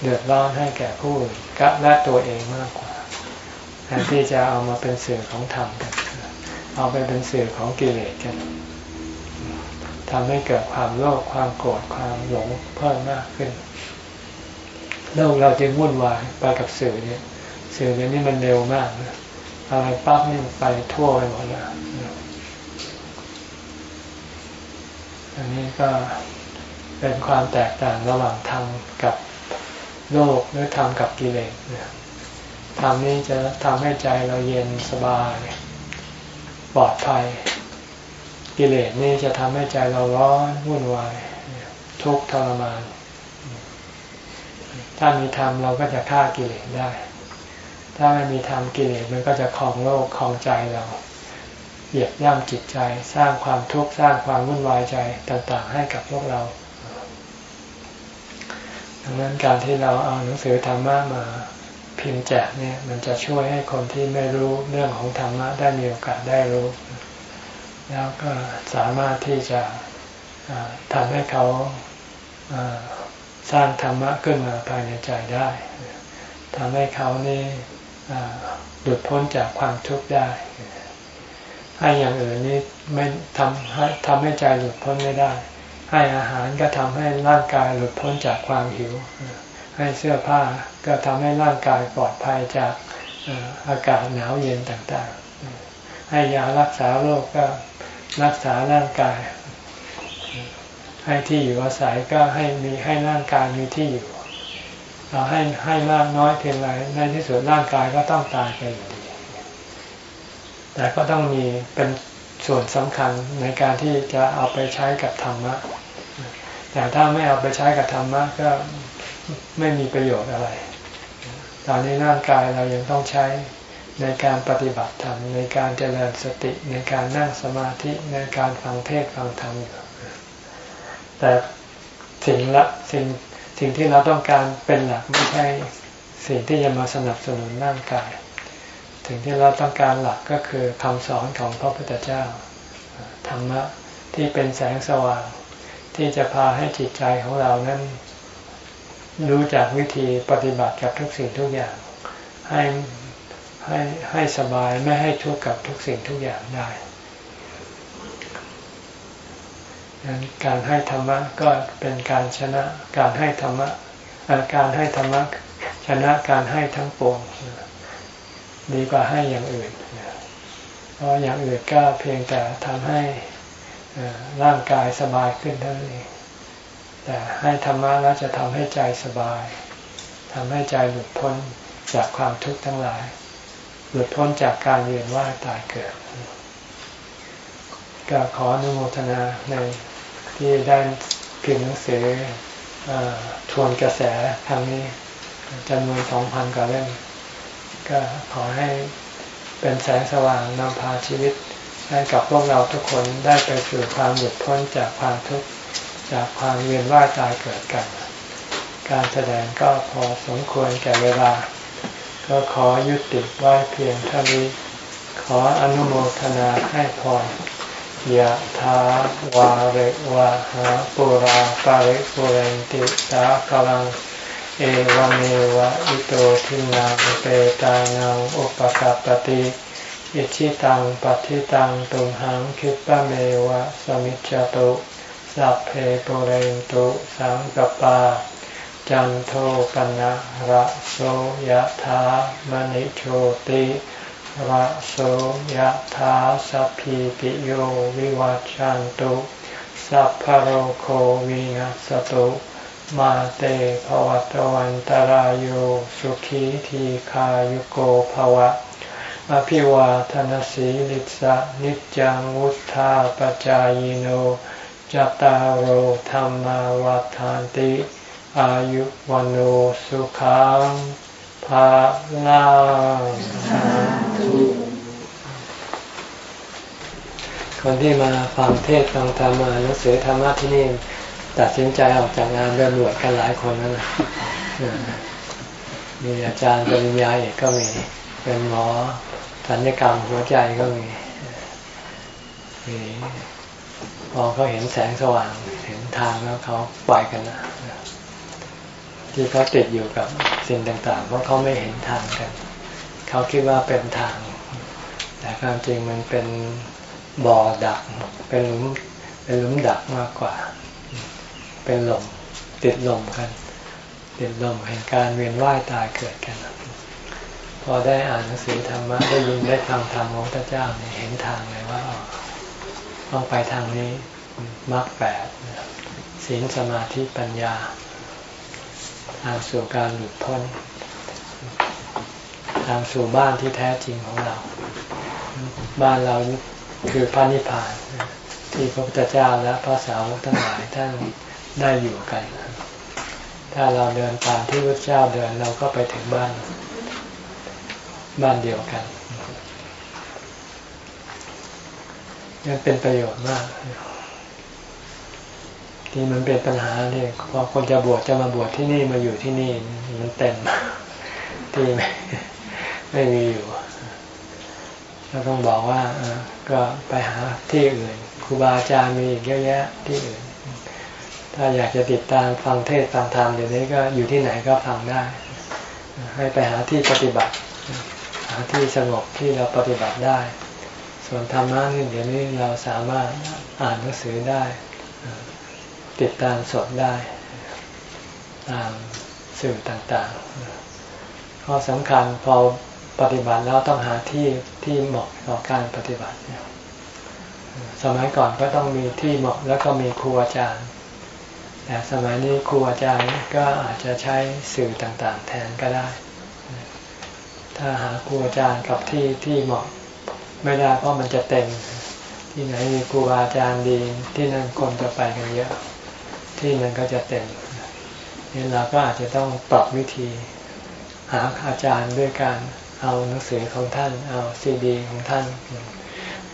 Speaker 1: เดือดร้อนให้แก่ผู้อื่นกับและตัวเองมากกว่าแทนที่จะเอามาเป็นสื่อของธรรมกัน เอาไปเป็นสื่อของกิเลสกันทำให้เกิดความโลภความโกรธความหลงเพิ่มมากขึ้นโลกเราจึงวุ่นวายไปกับสื่อเนี่ย สื่อเนี่ยนี่มันเร็วมากอะไรปั๊บนี่ไปทั่วไปหมดแล้วอันนี้ก็เป็นความแตกต่างระหว่างธรรมกับโลกหรือธรรมกับกิเลสธรรมนี้จะทำให้ใจเราเย็นสบายปลอดภัย กิเลสนี่จะทำให้ใจเราร้อนวุ่นวายทุกข์ทรมาน ถ้ามีธรรมเราก็จะฆ่ากิเลสได้ ถ้าไม่มีธรรมกิเลสมันก็จะคลองโลกคลองใจเรา เหยียบย่ำจิตใจ สร้างความทุกข์สร้างความวุ่นวายใจต่างๆ ให้กับพวกเรา ดังนั้นการที่เราเอาหนังสือธรรมะมาพิมพ์แจกเนี่ยมันจะช่วยให้คนที่ไม่รู้เรื่องของธรรมะได้มีโอกาสได้รู้ แล้วก็สามารถที่จะทำให้เขาสร้างธรรมะขึ้นมาภายในใจได้ทำให้เขานี่ หลุดพ้นจากความทุกข์ได้ ให้อย่างอื่นนี้ไม่ทำให้ทำให้ใจหลุดพ้นไม่ได้ ให้อาหารก็ทำให้ร่างกายหลุดพ้นจากความหิว ให้เสื้อผ้าก็ทำให้ร่างกายปลอดภัยจากอากาศหนาวเย็นต่างๆ ให้ยารักษาโรคก็รักษาร่างกาย ให้ที่อยู่อาศัยก็ให้มีให้ร่างกายมีที่อยู่ เราให้ให้มากน้อยเพียงไรในที่สุดร่างกายก็ต้องตายไปอยู่ดีแต่ก็ต้องมีเป็นส่วนสำคัญในการที่จะเอาไปใช้กับธรรมะ แต่ถ้าไม่เอาไปใช้กับธรรมะก็ไม่มีประโยชน์อะไร ตอนนี้ร่างกายเรายังต้องใช้ในการปฏิบัติธรรมในการเจริญสติในการนั่งสมาธิในการฟังเทศฟังธรรมอยู่แต่สิ่งละสิ่ง สิ่งที่เราต้องการเป็นหลักไม่ใช่สิ่งที่จะมาสนับสนุนร่างกายสิ่งที่เราต้องการหลักก็คือคำสอนของพระพุทธเจ้าธรรมะที่เป็นแสงสว่าง ที่จะพาให้จิตใจของเรานั้น รู้จักวิธีปฏิบัติกับทุกสิ่งทุกอย่าง ให้ให้ให้สบายไม่ให้ทุกข์กับทุกสิ่งทุกอย่างได้ การให้ธรรมะก็เป็นการชนะการให้ธรรมะการให้ธรรมะชนะการให้ทั้งปวงดีกว่าให้อย่างอื่นเพราะอย่างอื่นก็เพียงแต่ทำให้ร่างกายสบายขึ้นเท่านั้นเองแต่ให้ธรรมะแล้วจะทำให้ใจสบายทำให้ใจหลุดพ้นจากความทุกข์ทั้งหลาย หลุดพ้นจากการเวียนว่ายตายเกิด ก็ขออนุโมทนาใน ที่ได้พิมพ์หนังสือทวนกระแสทางนี้จำนวนสองพันกว่าเล่มก็ขอให้เป็นแสงสว่างนำพาชีวิตให้กับพวกเราทุกคนได้ไปสู่ความหลุดพ้นจากความทุกข์จากความเวียนว่ายตายเกิดกัน การแสดงก็พอสมควรแก่เวลา ก็ขอยุติไว้เพียงเท่านี้ ขออนุโมทนาให้พร ยะถาวาริวะหาปุราปาริปุเรนติสากลัง เอวเมวะอิโตทินังเปตานังอุปกัปติอิชิตังปัติตังตุมหังคิปะเมวะสมิจจตุสัพเพโปเรนตุสังกปา จันโทปนะระโสยธามณิโชติ ระโสยธาสัพพิติโยวิวัจจันตุสัพพโรโควินัสตุมาเตภวัตวันตารโยสุขีทีขายุโกภวะ อภิวาทนสีลิสะนิจังวุธาปจายโนจตารโธรรมวาทานติ อายุวันโอสุขัง ภาลังคนที่มาฟังเทศฟังธรรมาหนังสือธรรมะที่นี่ตัดสินใจออกจากงานเดินบวชกันหลายคนนั่นแหละมีอาจารย์ปริญญาเอกก็มี เป็นหมอสัญญกรรมหัวใจก็มีมีพอเขาเห็นแสงสว่างเห็นทางแล้วเขาปล่อยกันนะ ที่เขาติดอยู่กับสิ่งต่างๆ เพราะเขาไม่เห็นทางกัน เขาคิดว่าเป็นทาง แต่ความจริงมันเป็นบ่อดัก เป็นหลุม เป็นหลุมดักมากกว่า เป็นลมติดลมกัน ติดลมแห่งการเวียนว่ายตายเกิดกัน พอได้อ่านหนังสือธรรมะได้ยินได้ฟังธรรมของพระเจ้าเนี่ยเห็นทางเลยว่าต้องไปทางนี้มรรคแปดศีลสมาธิปัญญา ทางสู่การหลุดพ้น ทางสู่บ้านที่แท้จริงของเรา บ้านเราคือพระนิพพาน ที่พระพุทธเจ้าและพระสาวกทั้งหลายท่านได้อยู่กัน ถ้าเราเดินตามที่พระเจ้าเดินเราก็ไปถึงบ้านบ้านเดียวกันนี่นเป็นประโยชน์มาก ที่มันเป็นปัญหาเนี่ยพอคนจะบวชจะมาบวชที่นี่มาอยู่ที่นี่มันเต็มที่ไม่ไม่มีอยู่เราต้องบอกว่าก็ไปหาที่อื่นครูบาอาจารย์มีอีกเยอะแยะที่อื่น ถ้าอยากจะติดตามฟังเทศฟังธรรมเดี๋ยวนี้ก็อยู่ที่ไหนก็ฟังได้ ให้ไปหาที่ปฏิบัติ หาที่สงบที่เราปฏิบัติได้ ส่วนธรรมะนี่เดี๋ยวนี้เราสามารถอ่านหนังสือได้ ติดตามสดได้ ตามสื่อต่างๆ ข้อสำคัญพอปฏิบัติแล้วต้องหาที่ที่เหมาะต่อการปฏิบัติ สมัยก่อนก็ต้องมีที่เหมาะแล้วก็มีครูอาจารย์ แต่สมัยนี้ครูอาจารย์ก็อาจจะใช้สื่อต่างๆ แทนก็ได้ ถ้าหาครูอาจารย์กับที่ที่เหมาะไม่ได้เพราะมันจะเต็มที่ไหนมีครูอาจารย์ดีที่นั่นคนจะไปกันเยอะ ที่นั่นก็จะเต็มนี่เราก็อาจจะต้องปรับวิธี หาอาจารย์ด้วยการเอาหนังสือของท่าน เอาซีดี ของท่าน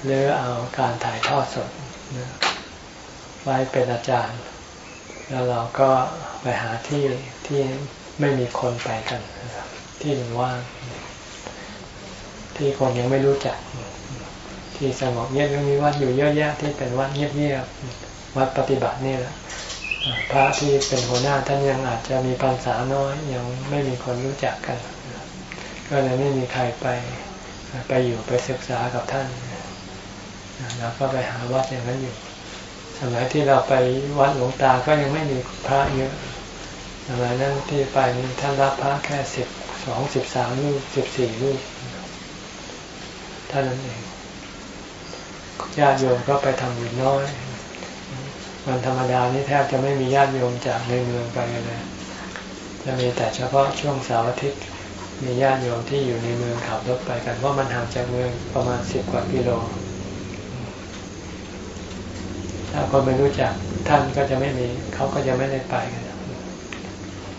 Speaker 1: หรือเอาการถ่ายทอดสดไว้เป็นอาจารย์ แล้วเราก็ไปหาที่ที่ไม่มีคนไปกันที่มันว่างที่คนยังไม่รู้จัก ที่สงบเงียบมีวัดอยู่เยอะแยะที่เป็นวัดเงียบๆวัดปฏิบัตินี่แหละ พระที่เป็นหัวหน้าท่านยังอาจจะมีพรรษาน้อยยังไม่มีคนรู้จักกัน ก็เลยไม่มีใครไปไปอยู่ไปศึกษากับท่านเราก็ไปหาวัดอย่างนั้นอยู่ สมัยที่เราไปวัดหลวงตาก็ยังไม่มีพระเยอะสมัยนั้นที่ไปท่านรับพระแค่สิบสองสิบสามรูปสิบสี่รูปท่านนั้นเองญาติโยมก็ไปทำบุญน้อย วันธรรมดานี่แทบจะไม่มีญาติโยมจากในเมืองไปเลย จะมีแต่เฉพาะช่วงเสาร์อาทิตย์มีญาติโยมที่อยู่ในเมืองขับรถไปกันเพราะมันห่างจากเมืองประมาณสิบกว่ากิโล ถ้าคนไม่รู้จักท่านก็จะไม่มีเขาก็จะไม่ได้ไปกัน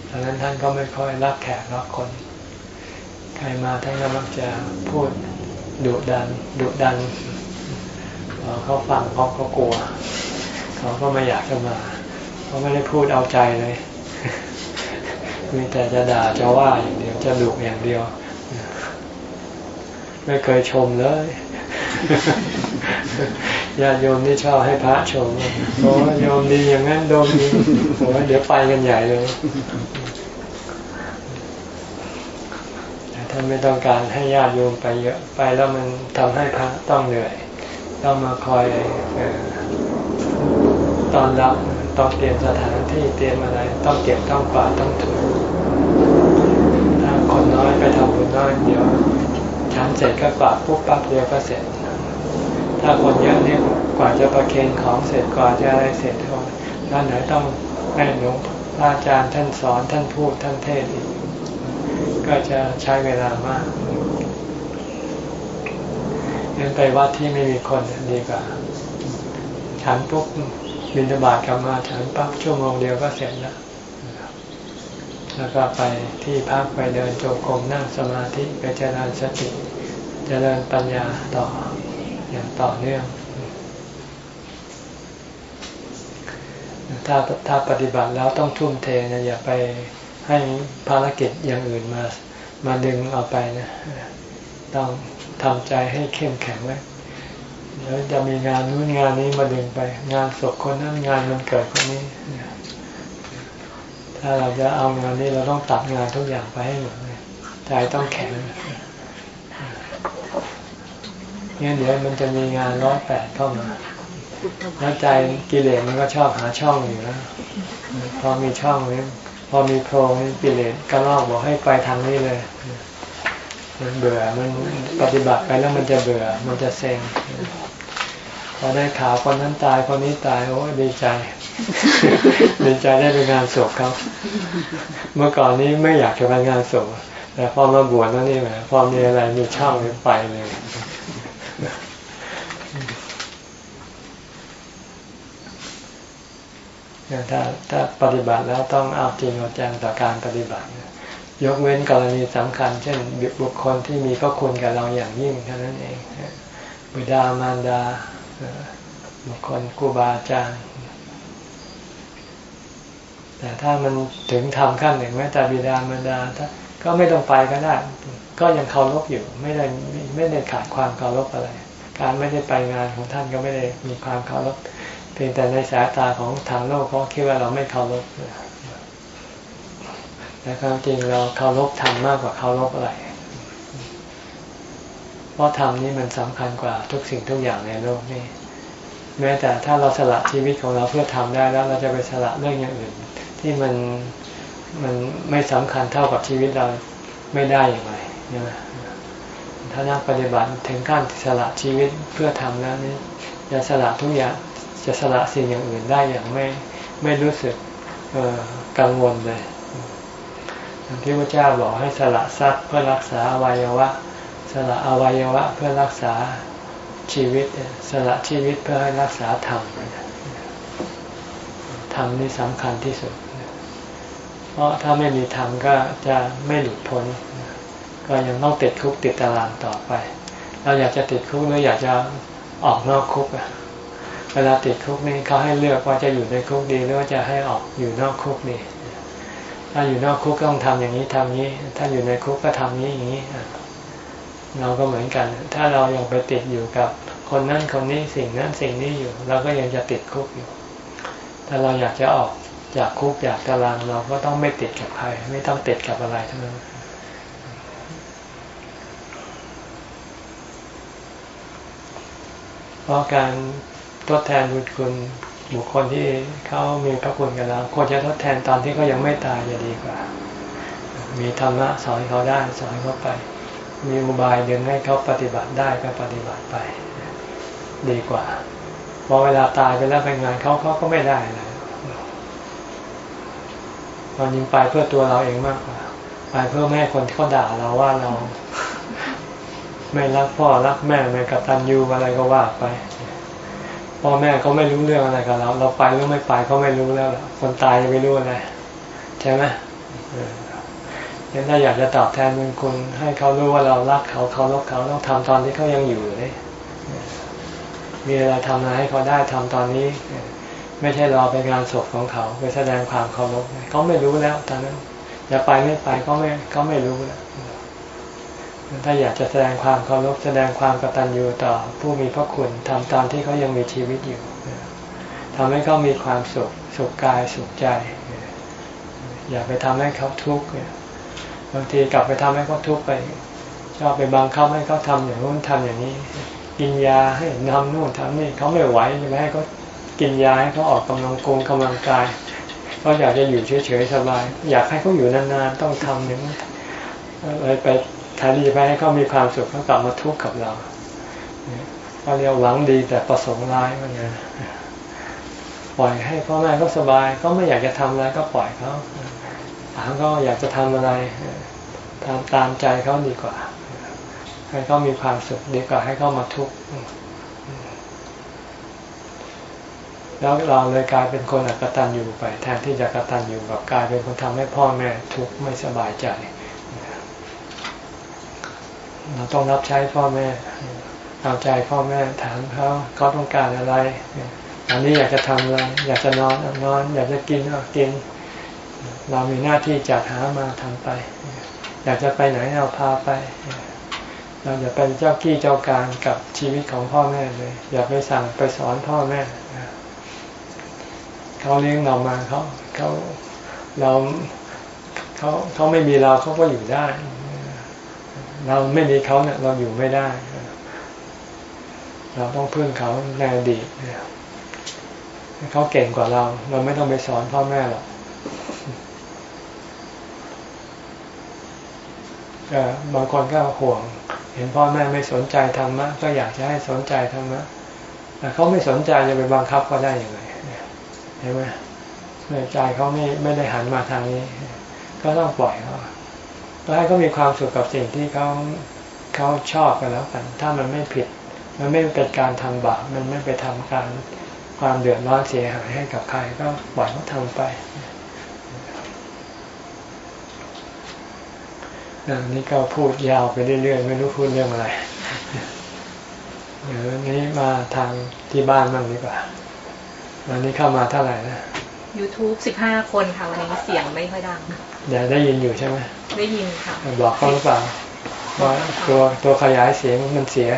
Speaker 1: ดังนั้นท่านก็ไม่ค่อยรับแขกรับคน ใครมาท่านก็มักจะพูดดุดันดุดันพอเขาฟังเขาก็กลัว เขาก็ไม่อยากจะมาเขาไม่ได้พูดเอาใจเลยมีแต่จะด่าจะว่าอย่างเดียวจะดุอย่างเดียว ไม่เคยชมเลยญาติโยมนี่ชอบให้พระชมโอ้โยมดีอย่างนั้นโดมดีโอ้เดี๋ยวไปกันใหญ่เลยแต่ท่านไม่ต้องการให้ญาติโยมไปเยอะไปแล้วมันทำให้พระต้องเหนื่อย ต้องมาคอย ตอนรับต้องเตรียมสถานที่เตรียมอะไร ต้องเก็บต้องกวาดต้องถูถ้าคนน้อยไปทำบุญน้อยเดียวฉันเสร็จก็กวาดปุ๊บปั๊บเดียวก็เสร็จ ถ้าคนเยอะเนี่ยกว่าจะประเคนของเสร็จกว่าจะอะไรเสร็จท่านไหนต้องให้หลวงพระอาจารย์ท่านสอนท่านพูดท่านเทศอีกก็จะใช้เวลามากเดินไปวัดที่ไม่มีคนดีกว่าฉันปุ๊บ บินบาตกลับมาฉันปั๊บชั่วโมงเดียวก็เสร็จแล้วแล้วก็ไปที่พักไปเดินโจกรมนั่งสมาธิไปเจริญสติเจริญปัญญาต่ออย่างต่อเนื่อง ถ้าถ้าปฏิบัติแล้วต้องทุ่มเทนะอย่าไปให้ภารกิจอย่างอื่นมา มาดึงเอาไปนะ ต้องทำใจให้เข้มแข็งไว้ เดี๋ยวจะมีงานนู้นงานนี้มาดึงไป งานศพคนนั้นงานมันเกิดคนนี้ ถ้าเราจะเอางานนี้เราต้องตัดงานทุกอย่างไปให้หมดเลยใจต้องแข็งงั้นเดี๋ยวมันจะมีงานร้อยแปดเข้ามาแล้วใจกิเลสมันก็ชอบหาช่องอยู่แล้วพอมีช่องนี้พอมีโพรงกิเลสก็ลอกบอกให้ไปทางนี้เลยมันเบื่อ มันปฏิบัติไปแล้วมันจะเบื่อ มันจะเซ็ง พอได้ข่าวคนนั้นตายคนนี้ตายโอ้ดีใจดีใจได้ไปงานศพเขาเมื่อก่อนนี้ไม่อยากจะไปงานศพแต่พอมาบวชแล้วนี่แหละพอมีอะไรมีช่องไปเลยถ้าถ้าปฏิบัติแล้วต้องเอาจริงเอาจังต่อการปฏิบัติ ยกเว้นกรณีสำคัญ เช่นบุคคลที่มีพระคุณกับเราอย่างยิ่งเท่านั้นเองบิดามารดา บุคคลครูบาอาจารย์ แต่ถ้ามันถึงทำขั้นหนึ่งแม้แต่บิดามารดาก็ไม่ต้องไปก็ได้ ก็ยังเคารพอยู่ ไม่ได้ไม่ได้ขาดความเคารพอะไร การไม่ได้ไปงานของท่านก็ไม่ได้มีความเคารพเพียงแต่ในสายตาของทางโลกเขาคิดว่าเราไม่เคารพแต่ความจริงเราเคารพธรรมมากกว่าเคารพอะไร เพราะธรรมนี่มันสำคัญกว่าทุกสิ่งทุกอย่างในโลกนี้ แม้แต่ถ้าเราสละชีวิตของเราเพื่อทำได้แล้วเราจะไปสละเรื่องอย่างอื่น ที่มันมันไม่สำคัญเท่ากับชีวิตเราไม่ได้อย่างไรนะถ้านักปฏิบัติถึงขั้นสละชีวิตเพื่อทำแล้วนี่จะสละทุกอย่างจะสละสิ่งอย่างอื่นได้อย่างไม่ไม่รู้สึกกังวลเลยที่พระเจ้าบอกให้สละทรัพย์เพื่อรักษาอวัยวะ สละอวัยวะเพื่อรักษาชีวิต สละชีวิตเพื่อให้รักษาธรรมธรรมนี่สำคัญที่สุด เพราะถ้าไม่มีธรรมก็จะไม่หลุดพ้น ก็ยังต้องติดคุกติดตารางต่อไป เราอยากจะติดคุกหรืออยากจะออกนอกคุกอะเวลาติดคุกนี่เขาให้เลือกว่าจะอยู่ในคุกดีหรือว่าจะให้ออกอยู่นอกคุกดีถ้าอยู่นอกคุกต้องทำอย่างนี้ทำนี้ ถ้าอยู่ในคุกก็ทำนี้อย่างนี้ เราก็เหมือนกัน ถ้าเรายังไปติดอยู่กับคนนั้นคนนี้สิ่งนั้นสิ่งนี้อยู่ เราก็ยังจะติดคุกอยู่ ถ้าเราอยากจะออกจากคุกอยากตารางเราก็ต้องไม่ติดกับใคร ไม่ต้องติดกับอะไรทั้งนั้นเพราะการทดแทนบุญคุณบุคคลที่เขามีพระคุณกับเราควรจะทดแทนตอนที่เขายังไม่ตายจะดีกว่า มีธรรมะสอนเขาได้สอนเขาไป มีอุบายเดินให้เขาปฏิบัติได้ก็ปฏิบัติไป ดีกว่า พอเวลาตายไปแล้วไปงานเขาเขาก็ไม่ได้เลยตอนยิงไปเพื่อตัวเราเองมากกว่า ไปเพื่อแม่คนที่เขาด่าเราว่าเรา ไม่รักพ่อรักแม่ไม่กตัญญูอะไรก็ว่าไปพ่อแม่เขาไม่รู้เรื่องอะไรกับเรา เราไปหรือไม่ไปเขาไม่รู้แล้วคนตายยังไม่รู้อะไรใช่ไหม ยังถ้าอยากจะตอบแทนบุญคุณ ให้เขารู้ว่าเรารักเขาเขารักเขาต้องทำตอนที่เขายังอยู่เลยมีอะไรทำอะไรให้เขาได้ทำตอนนี้ ไม่ใช่รอไปงานศพของเขา ไปแสดงความเคารพเขาไม่รู้แล้วตอนนั้นจะไปไม่ไปเขาไม่เขาไม่รู้แล้วถ้าอยากจะแสดงความเคารพแสดงความกตัญญูต่อผู้มีพระคุณทำตามที่เขายังมีชีวิตอยู่ทำให้เขามีความสุขสุขกายสุขใจ อย่าไปทำให้เขาทุกข์ บางทีกลับไปทำให้เขาทุกข์ไป ชอบไปบังคับให้เขาทำอย่างนู้นทำอย่างนี้ กินยาให้นำนู่นทำนี่เขาไม่ไหวจะไปให้เขากินยาให้เขาออกกำลังกงกำลังกายเขาอยากจะอยู่เฉยๆสบาย อยากให้เขาอยู่นานๆต้องทำอย่างนี้เลยไปแทนที่จะไปให้เขามีความสุขเขากลับมาทุกข์กับเราเขาเรียกหวังดีแต่ประสงค์ร้ายมันนะปล่อยให้พ่อแม่เขาสบายเขาไม่อยากจะทำอะไรก็ปล่อยเขา ถามเขาอยากจะทำอะไรทำตามใจเขาดีกว่า ให้เขามีความสุขดีกว่าให้เขามาทุกข์แล้วเราเลยกลายเป็นคนอกตันอยู่ไป แทนที่จะกตันอยู่กับกลายเป็นคนทำให้พ่อแม่ทุกข์ไม่สบายใจเราต้องรับใช้พ่อแม่เอาใจพ่อแม่ถามเขาเขาต้องการอะไรอันนี้อยากจะทำอะไร อยากจะนอนนอน อยากจะกินก็กิน เรามีหน้าที่จัดหามาทำไป อยากจะไปไหนเราพาไป เราอย่าเป็นเจ้ากี้เจ้าการกับชีวิตของพ่อแม่เลย อย่าไปสั่งไปสอนพ่อแม่เขาเลี้ยงเรามาเขาเขาเราเขาเขาไม่มีเราเขาก็อยู่ได้ เราไม่มีเขาเนี่ยเราอยู่ไม่ได้ เราต้องพึ่งเขาในอดีตเขาเก่งกว่าเรา เราไม่ต้องไปสอนพ่อแม่หรอก บางคนก็ห่วง เห็นพ่อแม่ไม่สนใจธรรมะก็อยากจะให้สนใจธรรมะแต่เขาไม่สนใจจะไปบังคับเขาได้ยังไงเห็นไหมใจเขาไม่ไม่ได้หันมาทางนี้ ก็ต้องปล่อยเขาก็ให้เขามีความสุขกับสิ่งที่เขาเขาชอบกันแล้วกัน ถ้ามันไม่ผิด มันไม่เป็นการทำบาปมันไม่ไปทำการความเดือดร้อนเสียหายให้กับใครก็ปล่อยเขาทำไป นี่ก็พูดยาวไปเรื่อยๆ ไม่รู้พูดเรื่องอะไร เดี๋ยวนี้มาทางที่บ้านบ้างดีกว่า วันนี้เข้ามาเท่าไหร่นะ
Speaker 2: YouTube สิบห้าคนค่ะ วันนี้เสียงไม่ค่อยดัง
Speaker 1: เดี๋ยวได้ยินอยู่ใช่ไหม
Speaker 2: ได้ยินค่ะ
Speaker 1: บอกเขาหรือเปล่าว่าตัวตัวขยายเสียงมันเสีย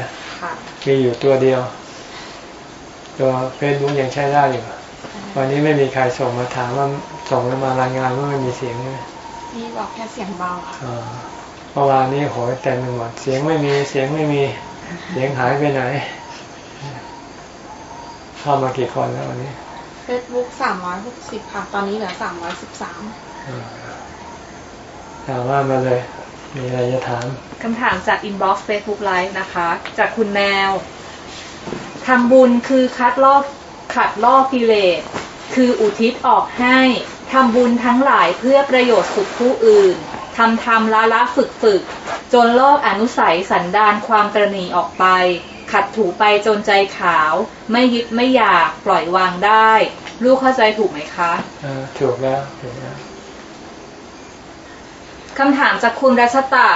Speaker 1: มีอยู่ตัวเดียว ตัวเฟซบุ๊กยังใช้ได้อยู่ วันนี้ไม่มีใครส่งมาถามว่าส่งมารายงานว่าไม่มีเสียงไหม
Speaker 2: มีบอกแค่เสียงเบาค่ะ
Speaker 1: เมื่อวานนี้โหยเต็มไปหมดเสียงไม่มีเสียงไม่มีเสียงหายไปไหน เข้ามากี่คนแล้ววันนี้
Speaker 2: เฟซบุ๊กสามร้อยหกสิบค่ะ ตอนนี้เหลือสามร้อยสิบสาม
Speaker 1: ถามว่ามาเลย มีอะไรจะถาม
Speaker 2: คำถามจาก in box เฟซบุ๊กไลฟ์นะคะ จากคุณแมวทำบุญคือคัดลอกขัดลอกกิเลสคืออุทิศออกให้ทำบุญทั้งหลายเพื่อประโยชน์สุขผู้อื่น ทำทำละละฝึกฝึก จนลอกอนุสัยสันดานความตรณีออกไป ขัดถูไปจนใจขาว ไม่ยึดไม่อยากปล่อยวางได้ ลูกเข้าใจถูกไหมคะ
Speaker 1: ถูกแล้วถูกแล้ว
Speaker 2: คำถามจากคุณรัชตะ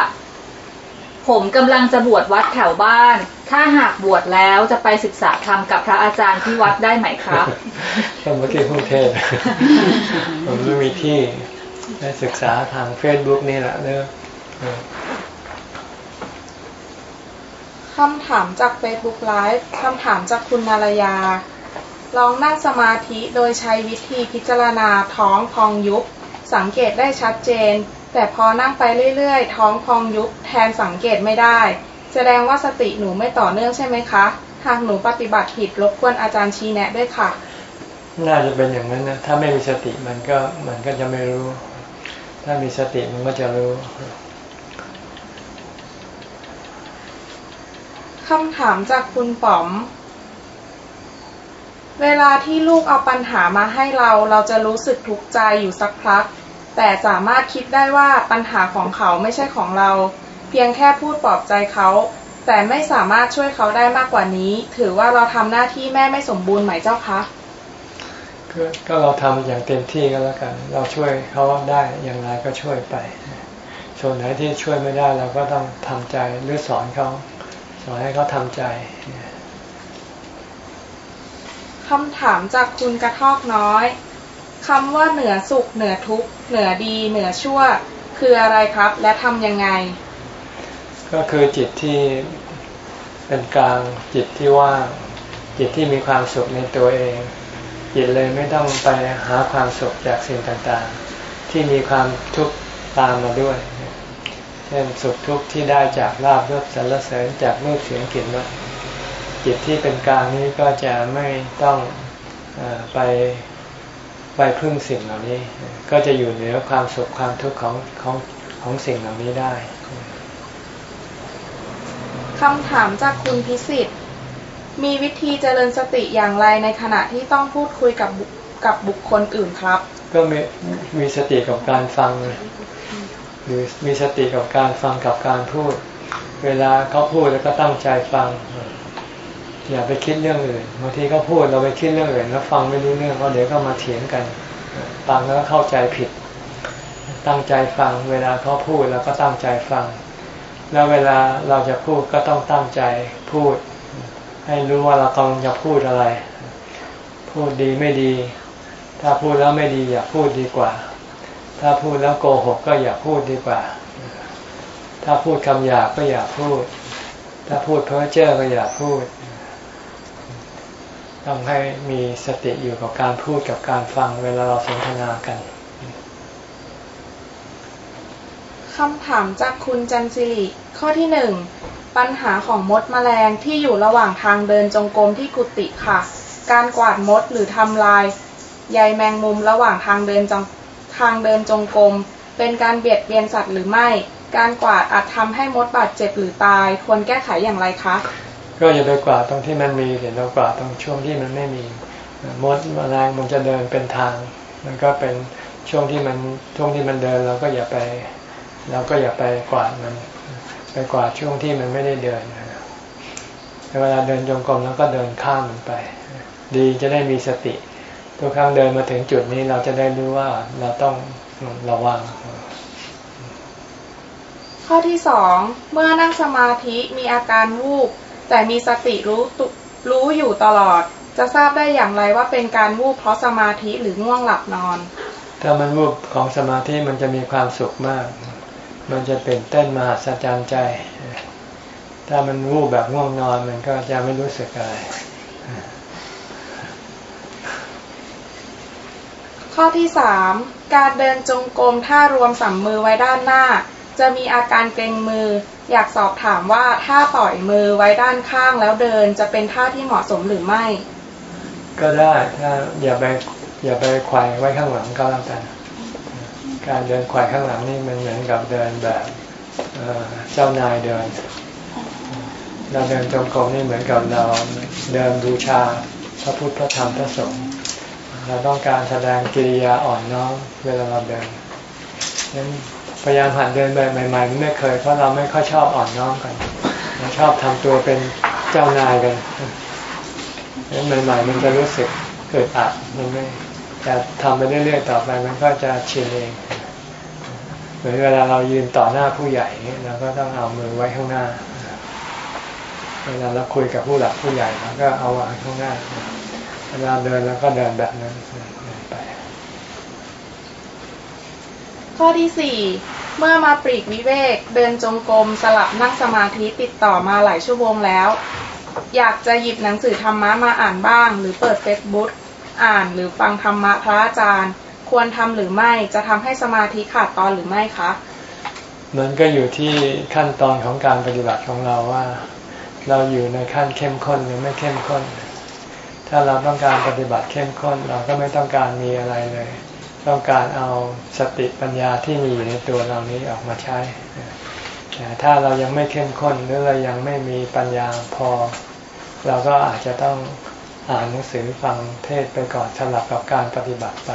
Speaker 2: ผมกำลังจะบวชวัดแถวบ้าน ถ้าหากบวชแล้วจะไปศึกษาธรรมกับพระอาจารย์ที่วัดได้ไหมครับ
Speaker 1: ก็เมื่อกี้พูดเทศผมไม่มีที่ ได้ศึกษาทางเฟซบุ๊กนี่แหละเนอะ
Speaker 2: คำถามจาก Facebook Live คำถามจากคุณนารยา ลองนั่งสมาธิโดยใช้วิธีพิจารณาท้องพองยุบ สังเกตได้ชัดเจน แต่พอนั่งไปเรื่อยๆ ท้องพองยุบแทนสังเกตไม่ได้ แสดงว่าสติหนูไม่ต่อเนื่องใช่ไหมคะ หากหนูปฏิบัติผิดรบกวนอาจารย์ชี้แนะด้วยค่ะ
Speaker 1: น่าจะเป็นอย่างนั้นนะ ถ้าไม่มีสติมันก็มันก็จะไม่รู้ ถ้ามีสติมันก็จะรู้
Speaker 2: คำถามจากคุณป๋อม เวลาที่ลูกเอาปัญหามาให้เราเราจะรู้สึกทุกข์ใจอยู่สักพัก แต่สามารถคิดได้ว่าปัญหาของเขาไม่ใช่ของเรา เพียงแค่พูดปลอบใจเขา แต่ไม่สามารถช่วยเขาได้มากกว่านี้ ถือว่าเราทำหน้าที่แม่ไม่สมบูรณ์ไหมเจ้าคะ
Speaker 1: ก็เราทำอย่างเต็มที่ก็แล้วกัน เราช่วยเขาได้อย่างไรก็ช่วยไป ส่วนไหนที่ช่วยไม่ได้เราก็ต้องทำใจหรือสอนเขาสอนให้เขาทำใจ
Speaker 2: คำถามจากคุณกระทอกน้อยคำว่าเหนือสุขเหนือทุกข์เหนือดี เหนือชั่ว คืออะไรครับ และทำยังไง
Speaker 1: ก็คือจิตที่เป็นกลางจิตที่ว่างจิตที่มีความสุขในตัวเอง จิตเลยไม่ต้องไปหาความสุขจากสิ่งต่างๆ ที่มีความทุกข์ตามมาด้วย เช่นสุขทุกข์ที่ได้จากลาบยศสรรเสริญจากรูปเสียงกลิ่นรสจิตที่เป็นกลางนี้ก็จะไม่ต้องอไปไปพึ่งสิ่งเหล่านี้ ก็จะอยู่เหนือความสุขความทุกข์ของของของสิ่งเหล่านี้ได้
Speaker 3: คำถามจากคุณพิสิทธิ์ มีวิธีเจริญสติอย่างไรในขณะที่ต้องพูดคุยกับกับบุคคลอื่นครับ
Speaker 1: ก็มีมีสติกับการฟังหรือมีสติกับการฟังกับการพูด เวลาเขาพูดแล้วก็ตั้งใจฟัง อย่าไปคิดเรื่องอื่นบางทีเขาพูดเราไปคิดเรื่องอื่นแล้วฟังไม่รู้เรื่องเขาเดี๋ยวก็มาเถียงกันฟังแล้วก็เข้าใจผิด ตั้งใจฟัง เวลาเขาพูดแล้วก็ตั้งใจฟัง แล้วเวลาเราจะพูดก็ต้องตั้งใจพูด ให้รู้ว่าเรากำลังจะพูดอะไร พูดดีไม่ดี ถ้าพูดแล้วไม่ดีอย่าพูดดีกว่า ถ้าพูดแล้วโกหกก็อย่าพูดดีกว่า ถ้าพูดคำหยาบก็อย่าพูด ถ้าพูดเพ้อเจ้อก็อย่าพูด ต้องให้มีสติอยู่กับการพูดกับการฟังเวลาเราสนทนากัน
Speaker 3: คำถามจากคุณจันสิริข้อที่หนึ่ง ปัญหาของมดแมลงที่อยู่ระหว่างทางเดินจงกรมที่กุฏิค่ะ การกวาดมดหรือทำลายใยแมงมุมระหว่างทางเดินจงทางเดินจงกรมเป็นการเบียดเบียนสัตว์หรือไม่ การกวาดอาจทำให้มดบาดเจ็บหรือตาย ควรแก้ไขอย่างไรคะ
Speaker 1: ก็อย่าไปกวาดตรงที่มันมีเดี๋ยวเรากวาดตรงช่วงที่มันไม่มี มดแมลงมันจะเดินเป็นทาง มันก็เป็นช่วงที่มันช่วงที่มันเดินเราก็อย่าไป เราก็อย่าไปกวาดมัน ไปกวาดช่วงที่มันไม่ได้เดินเวลาเดินจงกรมแล้วก็เดินข้ามมันไป ดีจะได้มีสติทุกครั้งเดินมาถึงจุดนี้เราจะได้รู้ว่าเราต้องระวัง
Speaker 3: ข้อที่สองเมื่อนั่งสมาธิมีอาการวูบแต่มีสติรู้ตุรู้อยู่ตลอด จะทราบได้อย่างไรว่าเป็นการวูบเพราะสมาธิหรือง่วงหลับนอน
Speaker 1: ถ้ามันวูบของสมาธิมันจะมีความสุขมาก มันจะเป็นเต้นมหัศจรรย์ใจ ถ้ามันวูบแบบง่วงนอนมันก็จะไม่รู้สึกอะไร
Speaker 3: ข้อที่สามการเดินจงกรมถ้ารวมสัมมือไว้ด้านหน้า จะมีอาการเกร็งมือ อยากสอบถามว่าถ้าปล่อยมือไว้ด้านข้างแล้วเดินจะเป็นท่าที่เหมาะสมหรือไม่
Speaker 1: ก็ได้ถ้าอย่าไปอย่าไปไขว่ไว้ข้างหลังก็แล้วกัน การเดินไขว่ข้างหลังนี่มันเหมือนกับเดินแบบเจ้านายเดิน เราเดินจงกรมนี่เหมือนกับเราเดินบูชาพระพุทธพระธรรมพระสงฆ์เราต้องการแสดงกิริยาอ่อนน้อมเวลาเราเดินนั้นพยายามหัดเดินแบบใหม่ๆไม่เคยเพราะเราไม่ค่อยชอบอ่อนน้อมกันเราชอบทำตัวเป็นเจ้านายกันนั้นใหม่ๆมันจะรู้สึกเกิดอัดมันไม่ แต่ทำไปเรื่อยๆต่อไปมันก็จะชินเองเหมือนเวลาเรายืนต่อหน้าผู้ใหญ่เราก็ต้องเอามือไว้ข้างหน้า เวลาเราคุยกับผู้หลักผู้ใหญ่เราก็เอาวางข้างหน้า เวลาเดินเราก็เดินแบบนั้นเดินไป
Speaker 3: ข้อที่สี่เมื่อมาปรีกวิเวก เดินจงกรมสลับนั่งสมาธิติดต่อมาหลายชั่วโมงแล้ว อยากจะหยิบหนังสือธรรมะมาอ่านบ้าง หรือเปิดเฟซบุ๊ก อ่านหรือฟังธรรมะพระอาจารย์ ควรทำหรือไม่จะทำให้สมาธิขาดตอนหรือไม่คะ
Speaker 1: มันก็อยู่ที่ขั้นตอนของการปฏิบัติของเราว่า เราอยู่ในขั้นเข้มข้นหรือไม่เข้มข้น ถ้าเราต้องการปฏิบัติเข้มข้น เราก็ไม่ต้องการมีอะไรเลย ต้องการเอาสติปัญญาที่มีอยู่ในตัวเรานี้ออกมาใช้แต่ถ้าเรายังไม่เข้มข้นหรือเรายังไม่มีปัญญาพอ เราก็อาจจะต้อง อ่านหนังสือฟังเทศไปก่อนสลับกับการปฏิบัติไป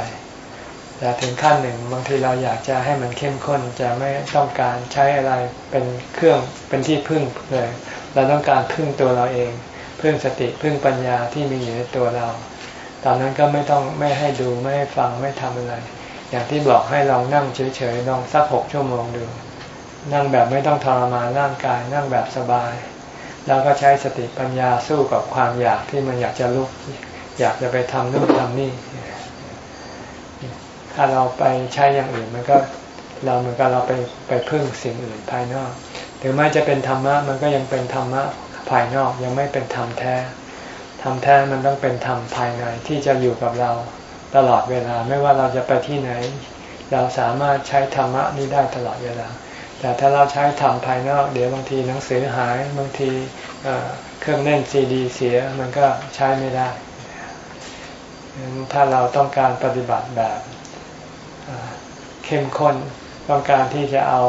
Speaker 1: แต่ถึงขั้นหนึ่งบางทีเราอยากจะให้มันเข้มข้นจะไม่ต้องการใช้อะไรเป็นเครื่องเป็นที่พึ่งเลยเราต้องการพึ่งตัวเราเอง พึ่งสติพึ่งปัญญาที่มีอยู่ในตัวเรา ตอนนั้นก็ไม่ต้องไม่ให้ดูไม่ให้ฟังไม่ทำอะไร อย่างที่บอกให้ลองนั่งเฉยๆลองสักหกชั่วโมงดู นั่งแบบไม่ต้องทรมานร่างกายนั่งแบบสบาย แล้วก็ใช้สติปัญญาสู้กับความอยากที่มันอยากจะลุก อยากจะไปทำนู่นทำนี่ ถ้าเราไปใช้อย่างอื่นมันก็เราเหมือนกับเราไปไปพึ่งสิ่งอื่นภายนอกถึงแม้จะเป็นธรรมะมันก็ยังเป็นธรรมะภายนอกยังไม่เป็นธรรมแท้ธรรมแท้มันต้องเป็นธรรมภายในที่จะอยู่กับเราตลอดเวลา ไม่ว่าเราจะไปที่ไหน เราสามารถใช้ธรรมะนี้ได้ตลอดเวลา แต่ถ้าเราใช้ธรรมภายนอก เดี๋ยวบางทีหนังสือหายบางทีเครื่องเล่นซีดีเสียมันก็ใช้ไม่ได้ถ้าเราต้องการปฏิบัติแบบเข้มข้นต้องการที่จะเอา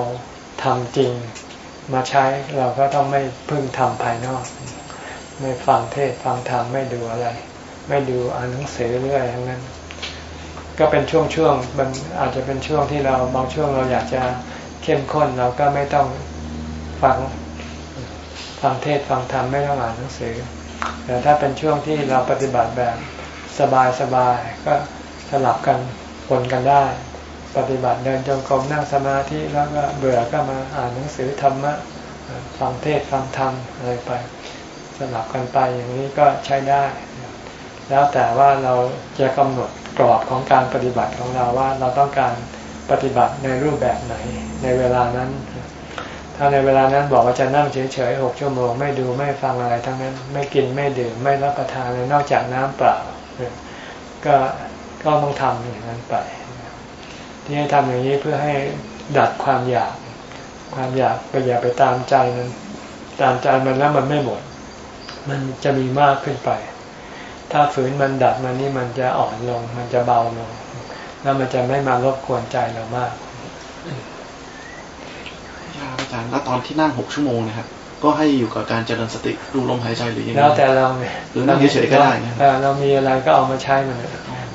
Speaker 1: ทำจริงมาใช้เราก็ต้องไม่พึ่งทำภายนอก ไม่ฟังเทศฟังธรรมไม่ดูอะไร ไม่ดูอ่านหนังสือเรื่อยทั้งนั้น ก็เป็นช่วงๆมันอาจจะเป็นช่วงที่เราบางช่วงเราอยากจะ เข้มข้นเราก็ไม่ต้องฟังฟังเทศฟังธรรมไม่ต้องอ่านหนังสือ แต่ถ้าเป็นช่วงที่เราปฏิบัติแบบสบายๆก็สลับกันปนกันได้ ปฏิบัติเดินจงกรมนั่งสมาธิแล้วก็เบื่อก็มาอ่านหนังสือธรรมะฟังเทศฟังธรรมอะไรไป สลับกันไปอย่างนี้ก็ใช้ได้ แล้วแต่ว่าเราจะกำหนดกรอบของการปฏิบัติของเราว่าเราต้องการปฏิบัติในรูปแบบไหน ในเวลานั้น ถ้าในเวลานั้นบอกว่าจะนั่งเฉยๆหกชั่วโมง ไม่ดูไม่ฟังอะไรทั้งนั้น ไม่กินไม่ดื่มไม่รับประทานเลยนอกจากน้ำเปล่า ก็ก็ต้องทำอย่างนั้นไป ที่ให้ทำอย่างนี้เพื่อให้ดัดความอยาก ความอยากไปอย่าไปตามใจมันตามใจมันแล้วมันไม่หมด มันจะมีมากขึ้นไป ถ้าฝืนมันดัดมันนี่มันจะอ่อนลง มันจะเบาลง แล้วมันจะไม่มารบกวนใจเรามาก
Speaker 4: อาจารย์แล้วตอนที่นั่งหกชั่วโมงนะครับก็ให้อยู่กับการเจริญสติดูลมหายใจหรือยังไง
Speaker 1: แล้วแต่เรา
Speaker 4: หรือนั่งเฉยๆก็ได้
Speaker 1: เรามีอะไรก็เอามาใช้มัน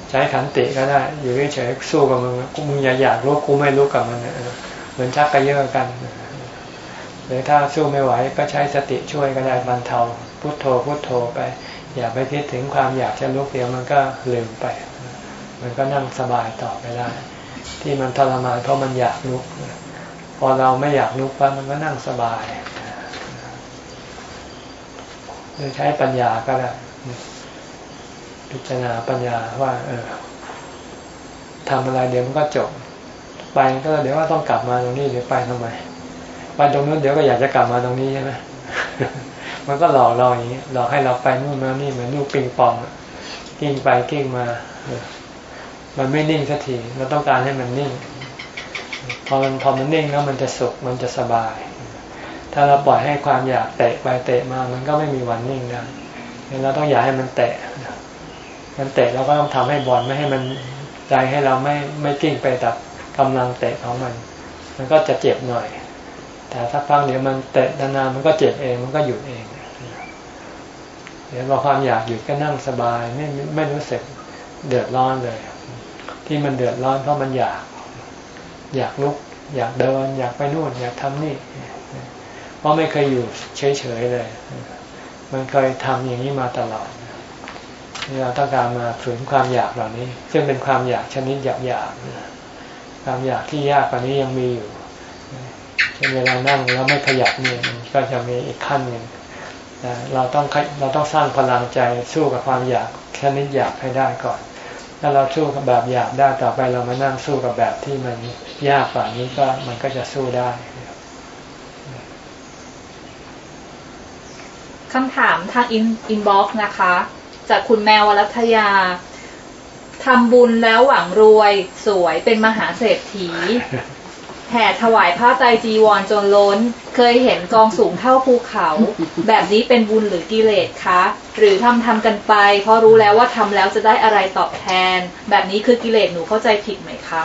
Speaker 1: ใช้ขันติก็ได้ อยู่เฉยๆสู้กับมึงกูมึงอย่าอยากรู้กูไม่รู้กับมันเหมือนชักกระเยาะกันหรือถ้าสู้ไม่ไหวก็ใช้สติช่วยก็ได้บรรเทาพุทโธพุทโธไป อย่าไปคิดถึงความอยากจะลุกเดี๋ยวมันก็ลืมไป มันก็นั่งสบายต่อไปได้ที่มันทรมานเพราะมันอยากลุกพ อเราไม่อยากลุกปั๊บมันก็นั่งสบายหรือใช้ปัญญาก็ได้พิจารณาปัญญาว่า เออทำอะไรเดี๋ยวมันก็จบ ไปก็เดี๋ยวว่าต้องกลับมาตรงนี้เดี๋ยวไปทำไมไปตรงนู้นเดี๋ยวก็อยากจะกลับมาตรงนี้ใช่ไหมมันก็หลอกเราอย่างนี้หลอกให้เราไปนู่นมานี่เหมือนลูกปิงปองกิ้งไปกิ้งมา มันไม่นิ่งสักทีเราต้องการให้มันนิ่ง พอมันพอมันนิ่งแล้วมันจะสุขมันจะสบาย ถ้าเราปล่อยให้ความอยากเตะไปเตะมามันก็ไม่มีวันนิ่งได้เราต้องอยากให้มันเตะมันเตะเราก็ต้องทำให้บอลไม่ให้มันใจให้เราไม่ไม่กิ้งไปตับกำลังเตะของมัน มันก็จะเจ็บหน่อย แต่ถ้าฟังเดี๋ยวมันเตะนานๆมันก็เจ็บเองมันก็หยุดเองเดี๋ยวพอความอยากหยุดก็นั่งสบายไม่ไม่รู้สึกเดือดร้อนเลย ที่มันเดือดร้อนเพราะมันอยาก อยากลุก อยากเดิน อยากไปนู่น อยากทำนี่ เพราะไม่เคยอยู่เฉยๆเลย มันเคยทำอย่างนี้มาตลอดนี่เราต้องการมาฝืนความอยากเหล่านี้ ซึ่งเป็นความอยากชนิดหยาบๆความอยากที่ยากกว่านี้ยังมีอยู่เช่นเวลานั่งแล้วไม่ขยับเนี่ยมันก็จะมีอีกขั้นหนึ่งเราต้องเราต้องสร้างพลังใจสู้กับความอยากชนิดอยากให้ได้ก่อน ถ้าเราสู้กับแบบอยากได้ต่อไปเรามานั่งสู้กับแบบที่มันยากกว่านี้ก็มันก็จะสู้ได้
Speaker 2: คำถามทาง in inbox นะคะ จากคุณแมวรัตยาทำบุญแล้วหวังรวยสวยเป็นมหาเศรษฐี แห่ถวายผ้าไตรจีวรจนล้น เคยเห็นกองสูงเท่าภูเขา แบบนี้เป็นบุญหรือกิเลสคะ หรือทำทำกันไป เพราะรู้แล้วว่าทำแล้วจะได้อะไรตอบแทน แบบนี้คือกิเลสหนูเข้าใจผิดไหมคะ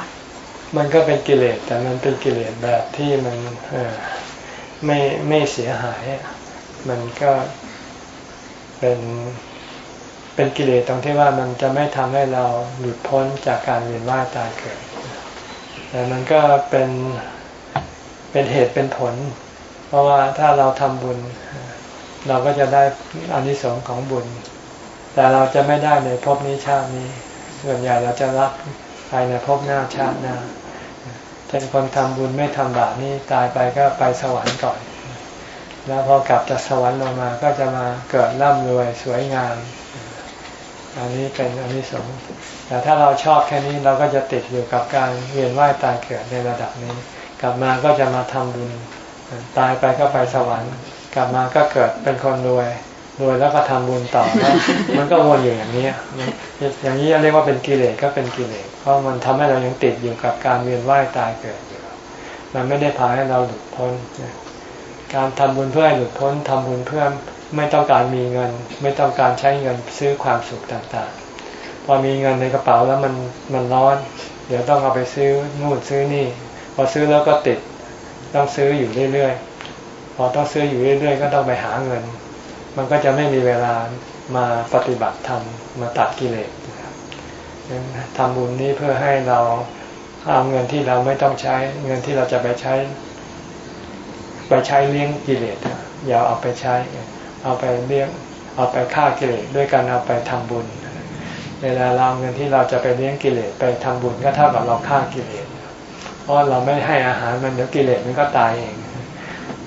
Speaker 1: มันก็เป็นกิเลสแต่มันเป็นกิเลสแบบที่มันไม่ไม่เสียหาย มันก็เป็นเป็นกิเลสตรงที่ว่ามันจะไม่ทำให้เราหลุดพ้นจากการเวียนว่ายตายเกิด แต่มันก็เป็นเป็นเหตุเป็นผล เพราะว่าถ้าเราทำบุญ เราก็จะได้อานิสงส์ของบุญ แต่เราจะไม่ได้ในภพนี้ชาตินี้ ส่วนใหญ่เราจะรับภายในภพหน้าชาติหน้าเช่นคนทำบุญไม่ทำบาปนี่ตายไปก็ไปสวรรค์ก่อน แล้วพอกลับจากสวรรค์ลงมาก็จะมาเกิดร่ำรวยสวยงาม อันนี้เป็นอันนี้สง แต่ถ้าเราชอบแค่นี้เราก็จะติดอยู่กับการเวียนว่ายตายเกิดในระดับนี้ กลับมาก็จะมาทำบุญตายไปก็ไปสวรรค์ กลับมาก็เกิดเป็นคนรวยรวยแล้วก็ทำบุญต่อมันก็วนอยู่อย่างนี้อย่างนี้เรียกว่าเป็นกิเลสก็เป็นกิเลสเพราะมันทำให้เรายังติดอยู่กับการเวียนว่ายตายเกิดอยู่มันไม่ได้พาให้เราหลุดพ้นการทำบุญเพื่อให้หลุดพ้นทำบุญเพื่อไม่ต้องการมีเงิน ไม่ต้องการใช้เงินซื้อความสุขต่างๆ พอมีเงินในกระเป๋าแล้วมันมันร้อน เดี๋ยวต้องเอาไปซื้อนู่นซื้อนี่ พอซื้อแล้วก็ติดต้องซื้ออยู่เรื่อยๆ พอต้องซื้ออยู่เรื่อยๆ ก็ต้องไปหาเงิน มันก็จะไม่มีเวลามาปฏิบัติธรรมมาตัดกิเลสทำบุญนี้เพื่อให้เราเอาเงินที่เราไม่ต้องใช้ เงินที่เราจะไปใช้ ไปใช้เลี้ยงกิเลสอย่าเอาไปใช้ เอาไปเลี้ยงเอาไปฆ่ากิเลสด้วยการเอาไปทำบุญ เวลาเราเงินที่เราจะไปเลี้ยงกิเลสไปทำบุญก็เท่ากับเราฆ่ากิเลสเพราะเราไม่ให้อาหารมันเดี๋ยวกิเลสมันก็ตายเอง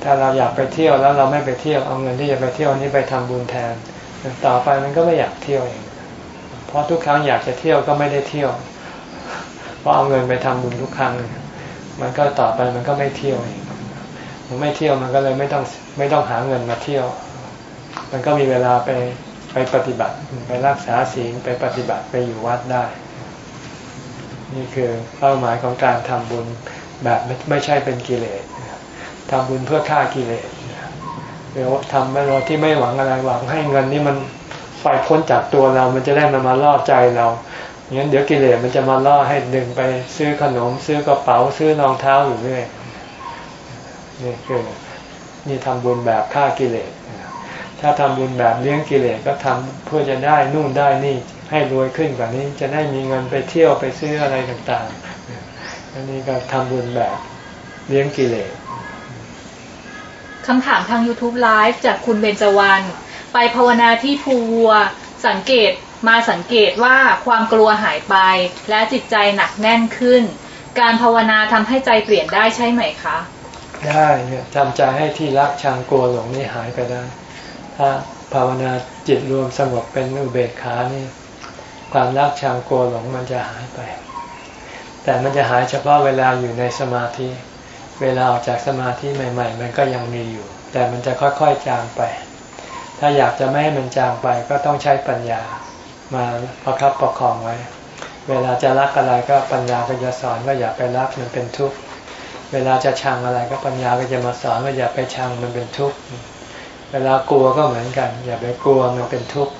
Speaker 1: ถ้าเราอยากไปเที่ยวแล้วเราไม่ไปเที่ยวเอาเงินที่จะไปเที่ยวนี้ไปทำบุญแทน ต่อไปมันก็ไม่อยากเที่ยวเอง เพราะทุกครั้งอยากจะเที่ยวก็ไม่ได้เที่ยว เพราะเอาเงินไปทำบุญทุกครั้ง มันก็ต่อไปมันก็ไม่เที่ยวเอง มันไม่เที่ยวมันก็เลยไม่ต้องไม่ต้องหาเงินมาเที่ยว มันก็มีเวลาไป ไปปฏิบัติไปรักษาศีลไปปฏิบัติไปอยู่วัดได้ นี่คือเป้าหมายของการทำบุญแบบไม่ใช่เป็นกิเลสทำบุญเพื่อฆ่ากิเลสเดี๋ยวทำโดยที่ไม่หวังอะไรหวังให้เงินนี่มันไปพ้นจากตัวเรา มันจะได้มามาล่อใจเรางั้นเดี๋ยวกิเลสมันจะมาล่อให้ดึงไปซื้อขนม ซื้อกระเป๋าซื้อรองเท้าอยู่เรื่อยนี่คือนี่ทำบุญแบบฆ่ากิเลส ถ้าทำบุญแบบเลี้ยงกิเลสก็ทำเพื่อจะได้นู่นได้นี่ให้รวยขึ้นกว่านี้ จะได้มีเงินไปเที่ยวไปซื้ออะไรต่างๆอันนี้ก็ทำบุญแบบเลี้ยงกิเลส
Speaker 2: คำถามทาง YouTube Live จากคุณเบญจวรรณไปภาวนาที่ภูวัว สังเกตมาสังเกตว่าความกลัวหายไป และจิตใจหนักแน่นขึ้น การภาวนาทำให้ใจเปลี่ยนได้ใช่ไหมคะ
Speaker 1: ได้เนี่ยทำใจให้ที่รักชังกลัวหลงนี่หายไปได้ ถ้าภาวนาจิตรวมสงบเป็นอุเบกขานี่ความรักชังกลัวหลงมันจะหายไป แต่มันจะหายเฉพาะเวลาอยู่ในสมาธิ เวลาออกจากสมาธิใหม่ ๆ มันก็ยังมีอยู่ แต่มันจะค่อยๆจางไป ถ้าอยากจะไม่ให้มันจางไปก็ต้องใช้ปัญญามาประคับประคองไว้ เวลาจะรักอะไรก็ปัญญาก็จะสอนว่าอย่าไปรักมันเป็นทุกข์ เวลาจะชังอะไรก็ปัญญาก็จะมาสอนว่าอย่าไปชังมันเป็นทุกข์ เวลากลัวก็เหมือนกัน อย่าไปกลัวมันเป็นทุกข์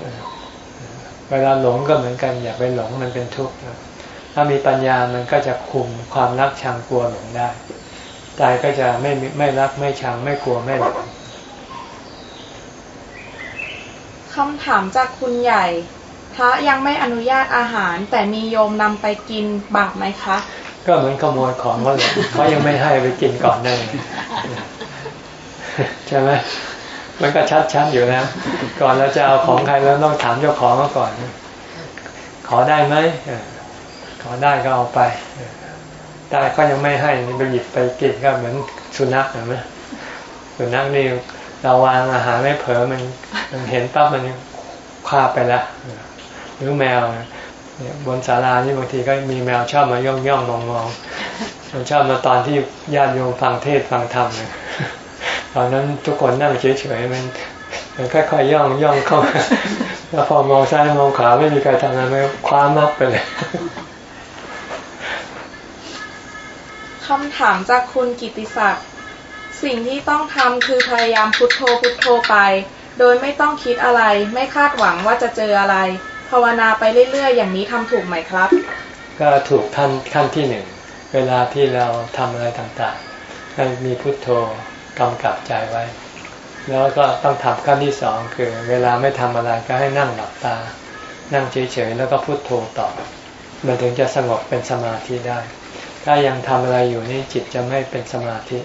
Speaker 1: เวลาหลงก็เหมือนกัน อย่าไปหลงมันเป็นทุกข์ถ้ามีปัญญามันก็จะคุมความรักชังกลัวหลงได้ใจก็จะไม่ไม่รักไม่ชังไม่กลัวไม่หลง
Speaker 3: คำถามจากคุณใหญ่พระยังไม่อนุญาตอาหาร แต่มีโยมนำไปกินบาปไหมคะ
Speaker 1: ก็เหมือนขโมยของเขาเลยเขายังไม่ให้ไปกินก่อนได้ใช่ไหม มันก็ชัดๆอยู่นะ ก่อนเราจะเอาของใครแล้วต้องถามเจ้าของก่อน ขอได้ไหมขอได้ก็เอาไป ได้ก็ยังไม่ให้ไปหยิบไปกินก็เหมือนสุนัขเห็นไหมสุนัขนี่เราวางอาหารไม่เผลอมันมันเห็นปั๊บมันคาไปแล้วหรือแมวบนศาลานี่บางทีก็มีแมวชอบมาย่องย่องมองมองมันชอบมาตอนที่ญาติโยมฟังเทศฟังธรรมเนี่ย ตอนนั้นทุกคนนั่งเฉยๆมันมันค่อยๆย่องย่องเข้าแล้วพอมองซ้ายมองขวาไม่มีใครทำงานไม่คว้ามับไปเลย
Speaker 3: คำถามจากคุณกิติศักดิ์สิ่งที่ต้องทำคือพยายามพุทโธพุทโธไป โดยไม่ต้องคิดอะไร ไม่คาดหวังว่าจะเจออะไร ภาวนาไปเรื่อยๆ อย่างนี้ทำถูกไหมครับ
Speaker 1: ก็ถูกขั้นขั้นที่หนึ่ง เวลาที่เราทำอะไรต่างๆให้มีพุทโธ กำกับใจไว้ แล้วก็ต้องทำขั้นที่สองคือ เวลาไม่ทำอะไรก็ให้นั่งหลับตา นั่งเฉยๆแล้วก็พุทโธต่อ มันถึงจะสงบเป็นสมาธิได้ ถ้ายังทำอะไรอยู่นี่จิตจะไม่เป็นสมาธิ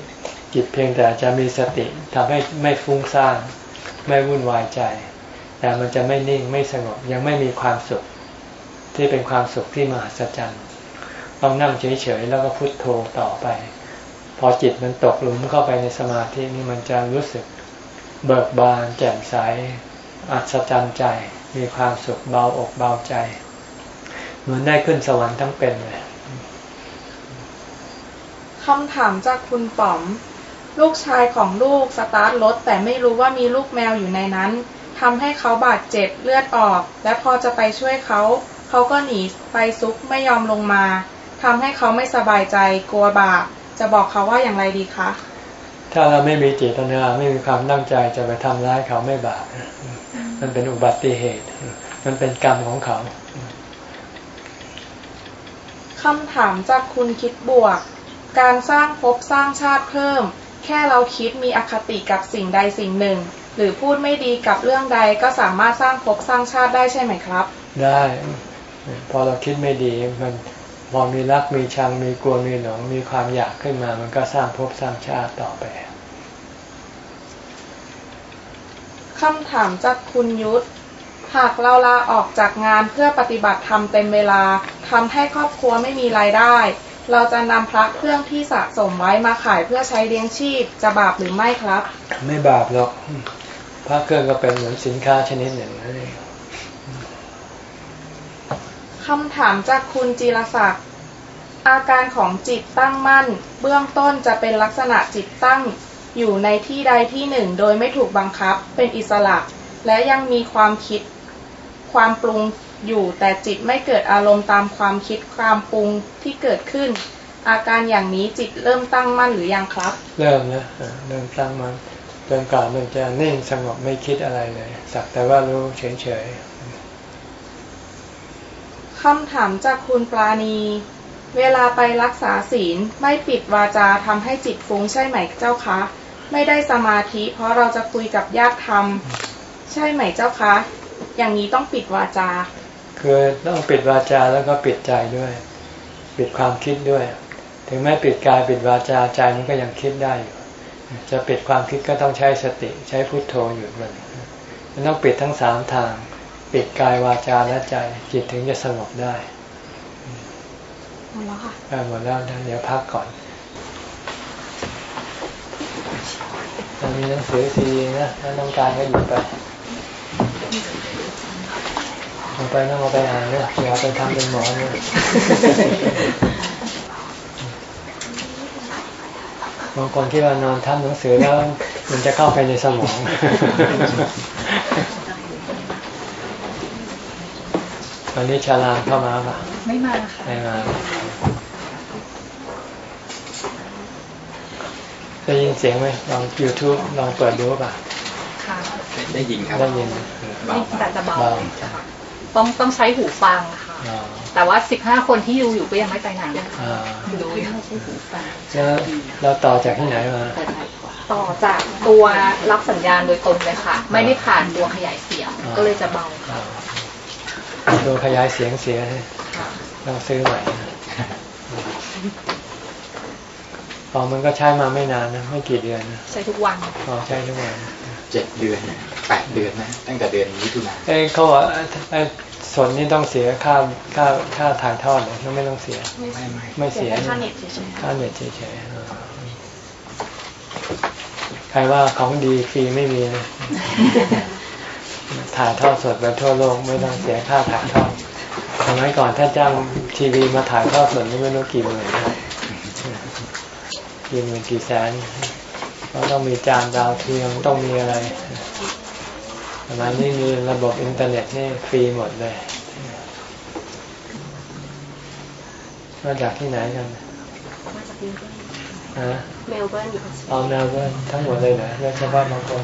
Speaker 1: จิตเพียงแต่จะมีสติทำให้ไม่ฟุ้งซ่านไม่วุ่นวายใจ แต่มันจะไม่นิ่งไม่สงบยังไม่มีความสุข ที่เป็นความสุขที่มหัศจรรย์ต้องนั่งเฉยๆแล้วก็พุโทโธต่อไป พอจิตมันตกหลุมเข้าไปในสมาธินี่มันจะรู้สึกเบิกบานแจ่มใสอัศจรรย์ใจ มีความสุขเบาอกเบาใจ เหมือนได้ขึ้นสวรรค์ทั้งเป็นเลย
Speaker 3: คำถามจากคุณป๋อม ลูกชายของลูกสตาร์ทรถแต่ไม่รู้ว่ามีลูกแมวอยู่ในนั้นทำให้เขาบาดเจ็บเลือดออก และพอจะไปช่วยเขาเขาก็หนีไปซุกไม่ยอมลงมาทำให้เขาไม่สบายใจกลัวบาป จะบอกเขาว่าอย่างไรดีคะ
Speaker 1: ถ้าเราไม่มีเจตนาไม่มีความตั้งใจจะไปทำร้ายเขาไม่บาปมันเป็นอุบัติเหตุ มันเป็นกรรมของเขา
Speaker 3: คำถามจากคุณคิดบวก การสร้างภพสร้างชาติเพิ่ม แค่เราคิดมีอคติกับสิ่งใดสิ่งหนึ่ง หรือพูดไม่ดีกับเรื่องใดก็สามารถสร้างภพสร้างชาติได้ใช่ไหมครับ
Speaker 1: ได้ พอเราคิดไม่ดีมัน พอมีรักมีชังมีกลัวมีหลงมีความอยากขึ้นมา มันก็สร้างภพสร้างชาติต่อไป
Speaker 3: คำถามจากคุณยุทธหากเราลาออกจากงานเพื่อปฏิบัติธรรมเต็มเวลาทำให้ครอบครัวไม่มีรายได้ เราจะนำพระเครื่องที่สะสมไว้มาขายเพื่อใช้เลี้ยงชีพจะบาปหรือไม่ครับ
Speaker 1: ไม่บาปหรอกพระเครื่องก็เป็นเหมือนสินค้าชนิดหนึ่งนั่นเอง
Speaker 3: คำถามจากคุณจิรศักดิ์อาการของจิตตั้งมั่น เบื้องต้นจะเป็นลักษณะจิตตั้ง อยู่ในที่ใดที่หนึ่ง โดยไม่ถูกบังคับ เป็นอิสระ และยังมีความคิด ความปรุงอยู่แต่จิตไม่เกิดอารมณ์ตามความคิดความปรุงที่เกิดขึ้น อาการอย่างนี้จิตเริ่มตั้งมั่นหรือยังครับ
Speaker 1: เริ่มนะเริ่มตั้งมั่นจนกว่ามันจะนิ่งสงบไม่คิดอะไรเลยสักแต่ว่ารู้เฉย
Speaker 3: คำถามจากคุณปราณี เวลาไปรักษาศีลไม่ปิดวาจาทำให้จิตฟุ้งใช่ไหมเจ้าคะ ไม่ได้สมาธิ เพราะเราจะคุยกับญาติธรรม ใช่ไหมเจ้าคะ อย่างนี้ต้องปิดวาจา
Speaker 1: คือต้องปิดวาจาแล้วก็ปิดใจด้วย ปิดความคิดด้วย ถึงแม้ปิดกายปิดวาจาใจมันก็ยังคิดได้อยู่จะปิดความคิดก็ต้องใช้สติใช้พุทโธหยุดมันมันต้องปิดทั้งสามทาง ปิดกายวาจาและใจ จิตถึงจะสงบได้
Speaker 3: หมดแล้วค่ะ
Speaker 1: ได้หมดแล้วนะเดี๋ยวพักก่อนมันมีหนังสือซีดีนะถ้าต้องการก็หยิบไปเอาไปต้องเอาไปอ่านเนี่ยอย่าเอาไปทำเป็นหมอเนี่ยบางคนที่ว่านอนทำหนังสือแล้ว มันจะเข้าไปในสมอง ตอนนี้ชาลามเข้ามาปะ
Speaker 2: ไม่มาค่ะ
Speaker 1: ไม่มาได้ยินเสียงไหมลอง YouTube ลองเปิดดูป่ะ
Speaker 2: ค่ะ
Speaker 5: ได้ยินครับ
Speaker 1: ได้ยิน
Speaker 5: เบา
Speaker 2: แต่จะเบา
Speaker 1: เบา
Speaker 2: ต้องต้องใช้หูฟังค่ะ
Speaker 1: อ่า
Speaker 2: แต่ว่าสิบห้าคนที่ดูอยู่ก็ยังไม่ไปไหน
Speaker 1: อ่า
Speaker 2: ดูอยู่
Speaker 1: แล้วเราต่อจากที่ไหนมา
Speaker 2: ต่อจากตัวรับสัญญาณโดยตรงเลยค่ะ ไม่ได้ผ่านตัวขยายเสียงก็เลยจะเบา
Speaker 1: อ่า ตัวขยายเสียงเสียต้องซื้อใหม่อ๋อมันก็ใช้มาไม่นานนะ ไม่กี่เดือนนะ
Speaker 2: ใช้ทุกวัน
Speaker 1: อ๋อใช้ทุกวัน
Speaker 5: เจ็ดเดือนแปดเดือนนะ ตั้งแต่เดือนมิถุนา
Speaker 1: เอ้ยเขาบอกไอ้ส่วนนี้ต้องเสียค่าค่าค่าถ่ายทอดเลยไม่ต้องเสีย
Speaker 5: ไม่ไม่
Speaker 1: ไม่เสีย
Speaker 3: ค่าเน็ตเฉย
Speaker 1: ค่าเน็ตเฉยๆอ่าใครว่าของดีฟรีไม่มีนะ ถ่ายทอดสดไปทั่วโลกไม่ต้องเสียค่าถ่ายทอดสมัยก่อนถ้าจ้างทีวีมาถ่ายทอดสดนี่ไม่รู้กี่หมื่นนะกี่หมื่นกี่แสนก็ต้องมีจานดาวเทียมต้องมีอะไรสมัยนี้มีระบบอินเทอร์เน็ตนี่ฟรีหมดเลยมาจากที่ไหนกันฮะ
Speaker 6: เมลเบิร์นค่ะ
Speaker 1: อ๋อเมลเบิร์นทั้งหมดเลยเหรอแล้วเฉพาะบางคน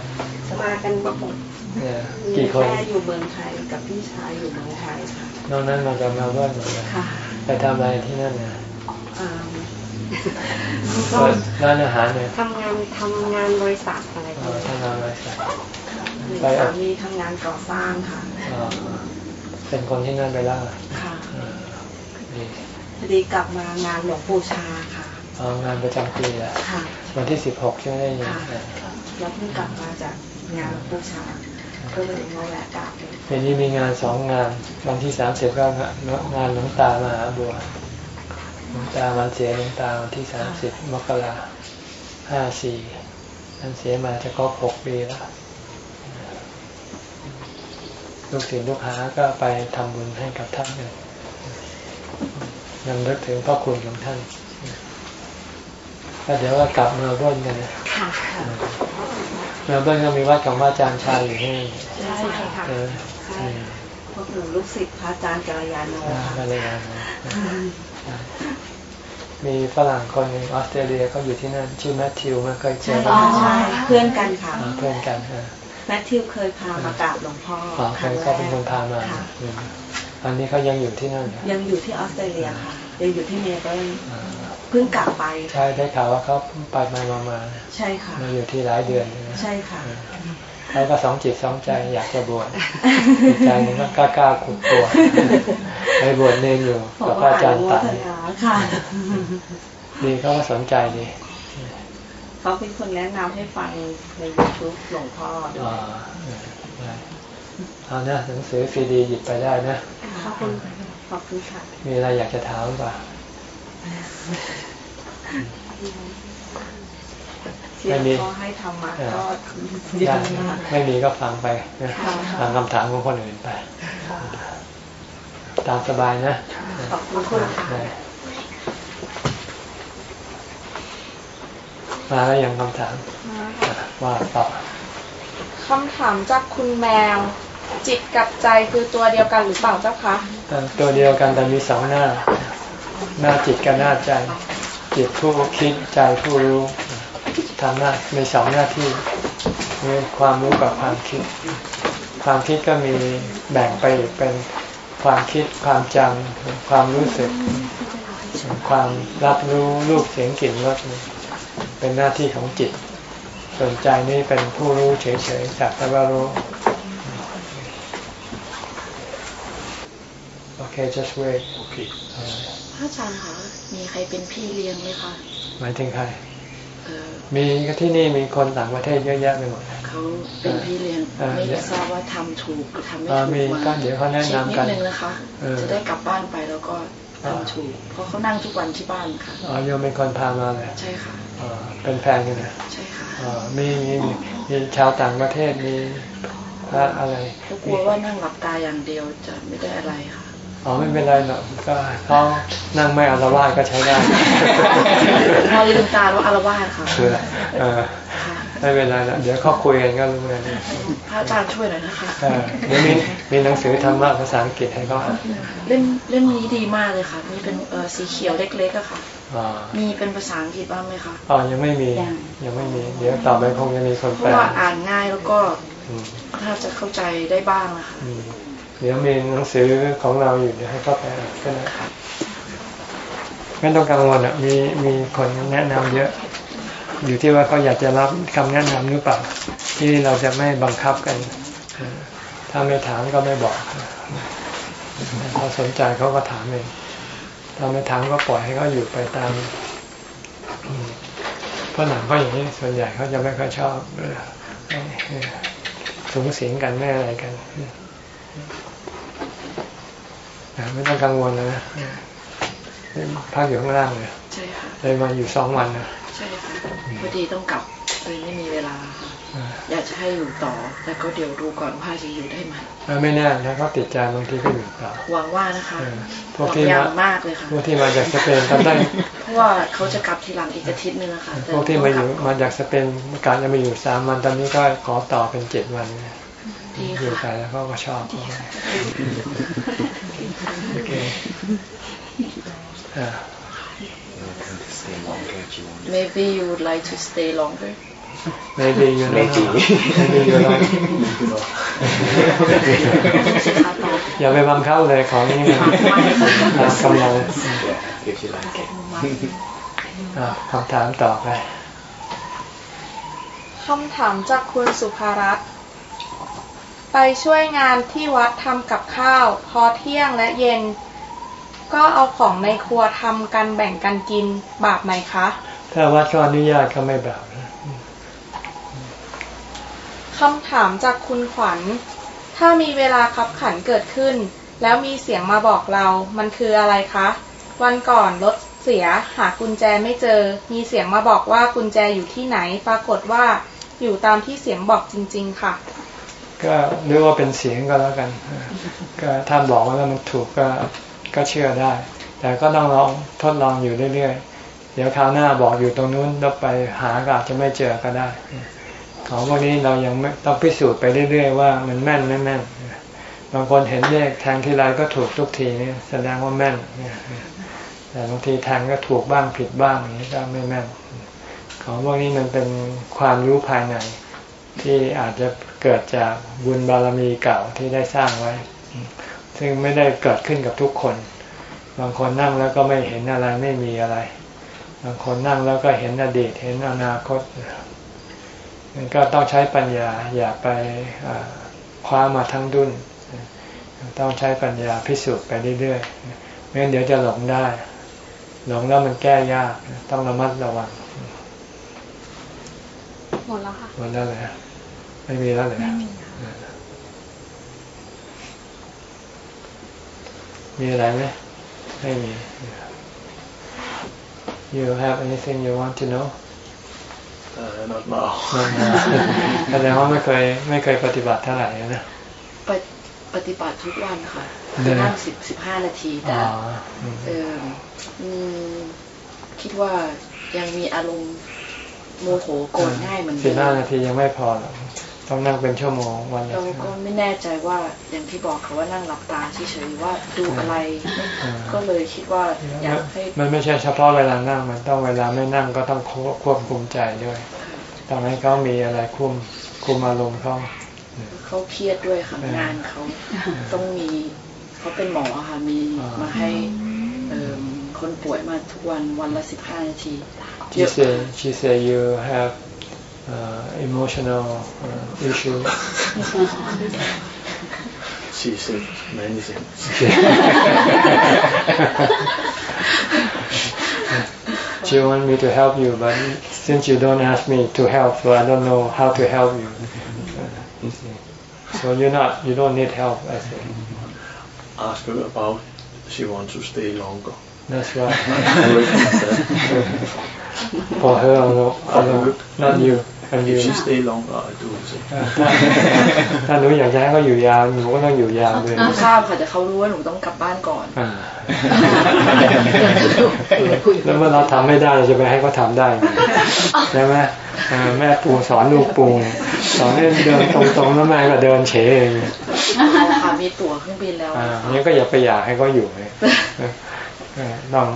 Speaker 6: มากันหมด
Speaker 1: เนี่ย
Speaker 6: มี
Speaker 1: กี่คน
Speaker 6: แม่อยู่เมืองไทยกับพี่ชายอยู่เมืองไทยค่ะ
Speaker 1: นอกนั้นมาจากเมลเบิร์นหมดเลย
Speaker 6: ค่ะ
Speaker 1: ไปทำอะไรที่นั่นเนี่ย
Speaker 6: อ่า
Speaker 1: เปิดร้านอาหารเนี่ย
Speaker 6: ทำงานทำงานบริษัทอะไร
Speaker 1: เออทำงานบริษัท
Speaker 6: สามีทำงานก่อสร้างค่ะ
Speaker 1: อ๋อเป็นคนที่นั่นไปแล้วเหรอ
Speaker 6: ค่ะ
Speaker 1: เออดี
Speaker 6: พอดีกลับมางานหลวงปู่ชาค่ะ
Speaker 1: เอางานประจำปีแหละ
Speaker 6: ค่ะ
Speaker 1: วันที่สิบหกใช่ไหมได้ยิน
Speaker 6: ค่ะ
Speaker 1: เออ
Speaker 6: แล้วเพิ่งกลับมาจาก งานหลวงปู่ชาก็เลยมาแวะกราบเลย
Speaker 1: ปีนี้มีงานสองงานวันที่สามสิบก็งานหลวงตามหาบัวหลวงตาวันเสียหลวงตาวันที่สามสิบมกราห้าสี่ท่านเสียมาจะครบหกปีแล้วลูกศิษย์ลูกหาก็ไปทำบุญให้กับท่านกันยังนึกถึงพระคุณของท่านแล้วเดี๋ยวก็กลับเมืองบ้นกันนะ
Speaker 6: ค่ะ
Speaker 1: เมืองบ้นก็มีวัดของพระอาจารย์ชายอยู่ที่นี่
Speaker 6: ใช่ค่ะ
Speaker 1: เออ
Speaker 6: ใช่พวกหนูลูกศิษย์พระอาจารย์กัลยาโน
Speaker 1: อ่า
Speaker 6: ค่ะ
Speaker 1: ก็เลยมามีฝรั่งคนหนึ่งออสเตรเลียเขาอยู่ที่นั่นชื่อแมทธิวไม่เคยเจ
Speaker 6: ใช่
Speaker 1: อ
Speaker 6: ใช่เพื่อนกันค่ะ
Speaker 1: อ่าเพื่อนกันอ่า
Speaker 6: แมทธิวเคยพามากราบหลวงพ่อ
Speaker 1: อ๋อเคยเขาเป็นคนพามา
Speaker 6: ค่ะ
Speaker 1: อืมอันนี้เขายังอยู่ที่นั่นอยู่
Speaker 6: ยังอยู่ที่ออสเตรเลียค่ะยังอยู่ที่เมลเบิร์น
Speaker 1: อ่า
Speaker 6: เพิ่งกลับไป
Speaker 1: ใช่ได้ข่าวว่าเขาไปมามามา
Speaker 6: ใช่ค่ะ
Speaker 1: มาอยู่ที่หลายเดือนนะ
Speaker 6: ใช่ค่ะ
Speaker 1: เขาก็สองจิตสองใจอยากจะบวชจิตใจหนึงก็กล้ากล้าขุดตัวไปบวชเนรอยู่กับพระอาจารย์ตัน
Speaker 6: ค่ะ
Speaker 1: ดีเขาก็สนใจดี
Speaker 6: เขาเป็นคนแนะนำให้ฟังในยูทูบหลวงพ่อด้ว
Speaker 1: อ่ายเออได้เอานะหนังสือซีดีหยิบไปได้นะ
Speaker 6: ขอบคุณขอบคุณค่ะ
Speaker 1: มีอะไรอยากจะถามป่ะ
Speaker 6: ที่หลวงพ่อให้ทำมาก็ดี
Speaker 1: ได้
Speaker 6: มาก
Speaker 1: ไม่มีก็ฟังไปนะ
Speaker 6: ค่ะ
Speaker 1: ฟังคำถามของคนอื่นไป ตามสบายนะ
Speaker 6: ขอบคุณค่ะ
Speaker 1: ได้มาแล้วยังคำถามอะว่าต่อ
Speaker 3: คำถามจากคุณแมว จิตกับใจคือตัวเดียวกันหรือเปล่าเจ้าคะ
Speaker 1: เอ่อตัวเดียวกันแต่มีสองหน้า หน้าจิตกับหน้าใจ จิตผู้คิดใจผู้รู้ทำหน้ามีสองหน้าที่มีความรู้กับความคิด ความคิดก็มีแบ่งไปเป็นความคิดความจำความรู้สึก ความรับรู้รูปเสียงกลิ่นรสเป็นหน้าที่ของจิต ส่วนใจนี่เป็นผู้รู้เฉยๆสักแต่ว่ารู้โอเค just wait
Speaker 4: โอเค
Speaker 7: พระอาจารย์คะมีใครเป็นพี่เลี้ยงไหมคะ
Speaker 1: หมายถึงใคร
Speaker 7: เออ
Speaker 1: มีที่นี่มีคนต่างประเทศเยอะแยะไปหมด
Speaker 7: เขาเป็นพี่เลี้ยง
Speaker 1: เออ
Speaker 7: ไม่ทราบว่าทำถูกหรือทำไม่
Speaker 1: อ่า
Speaker 7: ถูก
Speaker 1: มี
Speaker 7: มา
Speaker 1: ก็เดี๋ยวเขาแนะนำกัน
Speaker 7: เช็คนิดนึงนะคะ
Speaker 1: เออ
Speaker 7: จะได้กลับบ้านไปแล้วก็
Speaker 1: อ่า
Speaker 7: ทำถูกเพราะเขานั่งทุกวันที่บ้านค่ะ
Speaker 1: อ๋อโยมเป็นคนพามาเลย
Speaker 7: ใช่ค่ะ
Speaker 1: อ๋อเป็นแฟนกันนะ
Speaker 7: ใช่ค่ะ
Speaker 1: อ๋อมีมีมีมีชาวต่างประเทศมีพระอะไร
Speaker 7: เขากลัวว่านั่งหลับตาอย่างเดียวจะไม่ได้อะไรค่ะ
Speaker 1: อ๋อไม่เป็นไรหรอกก็เขานั่งไม่อาละวาดก็ใช้ได้
Speaker 7: พอลืมตาแล้วอารวาสค่ะ
Speaker 1: คือเออ
Speaker 7: ค่ะ
Speaker 1: ไม่เป็นไรนะเดี๋ยวเขาคุยกันก็รู้เลย
Speaker 7: พระอาจารย์ช่วยหน่อยนะคะ
Speaker 1: เออเดี๋ยวมีมีหนังสือธรรมะภาษาอังกฤษให้เขาอ่าน
Speaker 7: เล่มเล่มนี้ดีมากเลยค่ะ มีเป็นเออสีเขียวเล็กๆอะค่ะ
Speaker 1: อ๋อ
Speaker 7: มีเป็นภาษาอังกฤษบ้างไหมคะ
Speaker 1: อ๋อยังไม่มียังไม่มี เดี๋ยวต่อไปคงจะมีคน
Speaker 7: เพ
Speaker 1: แปล
Speaker 7: ราะว่าอ่านง่ายแล้วก็
Speaker 1: อืม
Speaker 7: ถ้าจะเข้าใจได้บ้างนะคะ
Speaker 1: อืม เดี๋ยวมีหนังสือของเราอยู่เดี๋ยวให้เขาแปลก็ได้ไม่ต้องกังวลอะมีมีคนแนะนำเยอะ อยู่ที่ว่าเขาอยากจะรับคำแนะนำหรือเปล่า ที่เราจะไม่บังคับกัน ถ้าไม่ถามก็ไม่บอกเขาสนใจเขาก็ถามเองถ้าไม่ถามก็ปล่อยให้เขาอยู่ไปตามเพราะหนังก็อย่างนี้ส่วนใหญ่เขาจะไม่ค่อยชอบเออเสูงสิงกันไม่อะไรกันอ ไม่ต้องกังวลนะพักอยู่ข้างล่างเลย
Speaker 7: ใช่ค่ะ
Speaker 1: เลยมาอยู่สองวันนะ
Speaker 7: ใช่ค่ะพอดีต้องกลับเลยไม่มีเวลาค่ะ
Speaker 1: อ่า
Speaker 7: อยากจะให้อยู่ต่อ แต่ก็เดี๋ยวดูก่อนว่าจะอยู่ได้ไหม
Speaker 1: เออไม่แน่นะเขาติดใจบางทีก็อยู่ต่อ
Speaker 7: หวังว่านะคะ
Speaker 1: เออพ
Speaker 7: ห
Speaker 1: วก
Speaker 7: วัง
Speaker 1: ที่
Speaker 7: อ
Speaker 1: มา
Speaker 7: ย่างมากเลยค่ะ
Speaker 1: พวกที่มาจากสเปนตอนได้
Speaker 7: เพราะว่าเขาจะกลับทีหลังอีกอาทิตย์นึงนะคะแต่
Speaker 1: พวกที่มาอยู่
Speaker 7: ต้งกลับ
Speaker 1: มาจากสเปนการจะมาอยู่สามวันตอนนี้ก็ขอต่อเป็นเจ็ดวันนะ
Speaker 7: ดี
Speaker 1: อยู่ไป
Speaker 7: ค่ะ
Speaker 1: แล้วเขาก็ชอบ โอเคอ่า
Speaker 7: maybe you would like to stay longer
Speaker 1: maybe you know
Speaker 5: Maybe.
Speaker 1: maybe you know อย่าไปบังคับเลยของนี้มันตามกำลัง
Speaker 5: Yeah, if you like it.
Speaker 1: อะคำถามต่อไป
Speaker 3: คำถามจากคุณสุภารัตน์ ไปช่วยงานที่วัดทำกับข้าว พอเที่ยงและเย็น ก็เอาของในครัวทำกันแบ่งกันกินบาปไหมคะ
Speaker 1: ถ้าวัดเขาอนุญาตก็ไม่แบบนะ
Speaker 3: คำถามจากคุณขวัญ ถ้ามีเวลาขับขันเกิดขึ้น แล้วมีเสียงมาบอกเรา มันคืออะไรคะ วันก่อนรถเสียหากุญแจไม่เจอ มีเสียงมาบอกว่ากุญแจอยู่ที่ไหน ปรากฏว่าอยู่ตามที่เสียงบอกจริง ๆ ค่ะ
Speaker 1: ก็เรียกว่าเป็นเสียงก็แล้วกัน ก็ถ้าบอกว่าแล้วมันถูกก็ก็เชื่อได้ แต่ก็ต้องลองทดลองอยู่เรื่อยๆ เดี๋ยวคราวหน้าบอกอยู่ตรงนู้นแล้วไปหาก็อาจจะไม่เจอก็ได้ ของพวกนี้เรายังไม่ต้องพิสูจน์ไปเรื่อยๆว่ามันแม่นไม่แม่น บางคนเห็นเลขแทงทีไรก็ถูกทุกทีนี่แสดงว่าแม่น แต่บางทีแทงก็ถูกบ้างผิดบ้างอย่างนี้ก็ไม่แม่น ของพวกนี้มันเป็นความรู้ภายในที่อาจจะ เกิดจากบุญบารมีเก่าที่ได้สร้างไว้ ซึ่งไม่ได้เกิดขึ้นกับทุกคน บางคนนั่งแล้วก็ไม่เห็นอะไรไม่มีอะไร บางคนนั่งแล้วก็เห็นอดีตเห็นอนาคตมันก็ต้องใช้ปัญญาอย่าไปคว้ามาทั้งดุนต้องใช้ปัญญาพิสูจน์ไปเรื่อยๆไม่งั้นเดี๋ยวจะหลงได้ หลงแล้วมันแก้ยาก ต้องระมัดระวัง
Speaker 3: หมดแล้วค่ะ
Speaker 1: หมดแล้วเลย ไม่มีแล้วเลยมีอะไรไหมไม่มี You have anything you want to know
Speaker 4: เออ not now
Speaker 1: แสดงว่าไม่เคยไม่เคยปฏิบัติเท่าไหร่นะ
Speaker 7: ปฏิปฏิบัติทุกวันค่ะ
Speaker 1: เดิน
Speaker 7: นั่งสิบสิบห้านาทีแต่
Speaker 1: อ๋ออืม
Speaker 7: เอออืมคิดว่ายังมีอารมณ์โมโหโกรธง่ายเหมือน
Speaker 1: สิ
Speaker 7: เดิ
Speaker 1: บห้ามนาทียังไม่พอหรอก ต้องนั่งเป็นชั่วโมงวันละ
Speaker 7: เราก็ไม่แน่ใจว่าอย่างที่บอกค่ะว่านั่งหลับตาเฉยๆว่าดูอะไร ก็เลยคิดว่าอยากให้
Speaker 1: มันไม่ใช่เฉพาะเวลานั่งมันต้องเวลาไม่นั่งก็ต้องควบคุมใจด้วยต้องให้เขามีอะไรคุมคุมอารมณ์เขา
Speaker 7: เขาเครียดด้วยค่ะ
Speaker 1: เออ
Speaker 7: งานเขาต้องมีเขาเป็นหมอค่ะมี
Speaker 1: อ่าม
Speaker 7: มาให้เอิ่มคนป่วยมาทุกวันวันละสิบห้านาที
Speaker 1: She say she say you have uh, emotional uh, issue <laughs>
Speaker 4: she said many things <laughs>
Speaker 1: She want me to help you, but since you don't ask me to help, so I don't know how to help you. You. So you're not, you don't need help. I think
Speaker 4: ask her about she wants to stay longer
Speaker 1: that's right. <laughs>
Speaker 4: Already said,
Speaker 1: For her alone, alone, not you. And you.
Speaker 4: if she stay longer I do the same
Speaker 1: ถ้าถ้าหนูอยากจะให้เขาอยู่ยาวหนูก็ต้องอยู่ยาวด้วย
Speaker 7: หนูทราบค่ะแต่เขารู้ว่าหนูต้องกลับบ้านก่อน
Speaker 1: อ่าแล้วเมื่อเราทำไม่ได้เราจะไปให้เขาทำได้ไงใช่ไหมอ่าแม่ปูสอนลูกปูไงสอนให้เดินตรงๆแล้วแม่ก็เดินเฉยเอง
Speaker 7: เอาค่ะมีตั๋วเครื่องบินแล้ว
Speaker 1: อ่า
Speaker 7: ค่ะ
Speaker 1: นี้ก็อย่าไปอยากให้เขาอยู่เลยเออ ต้อง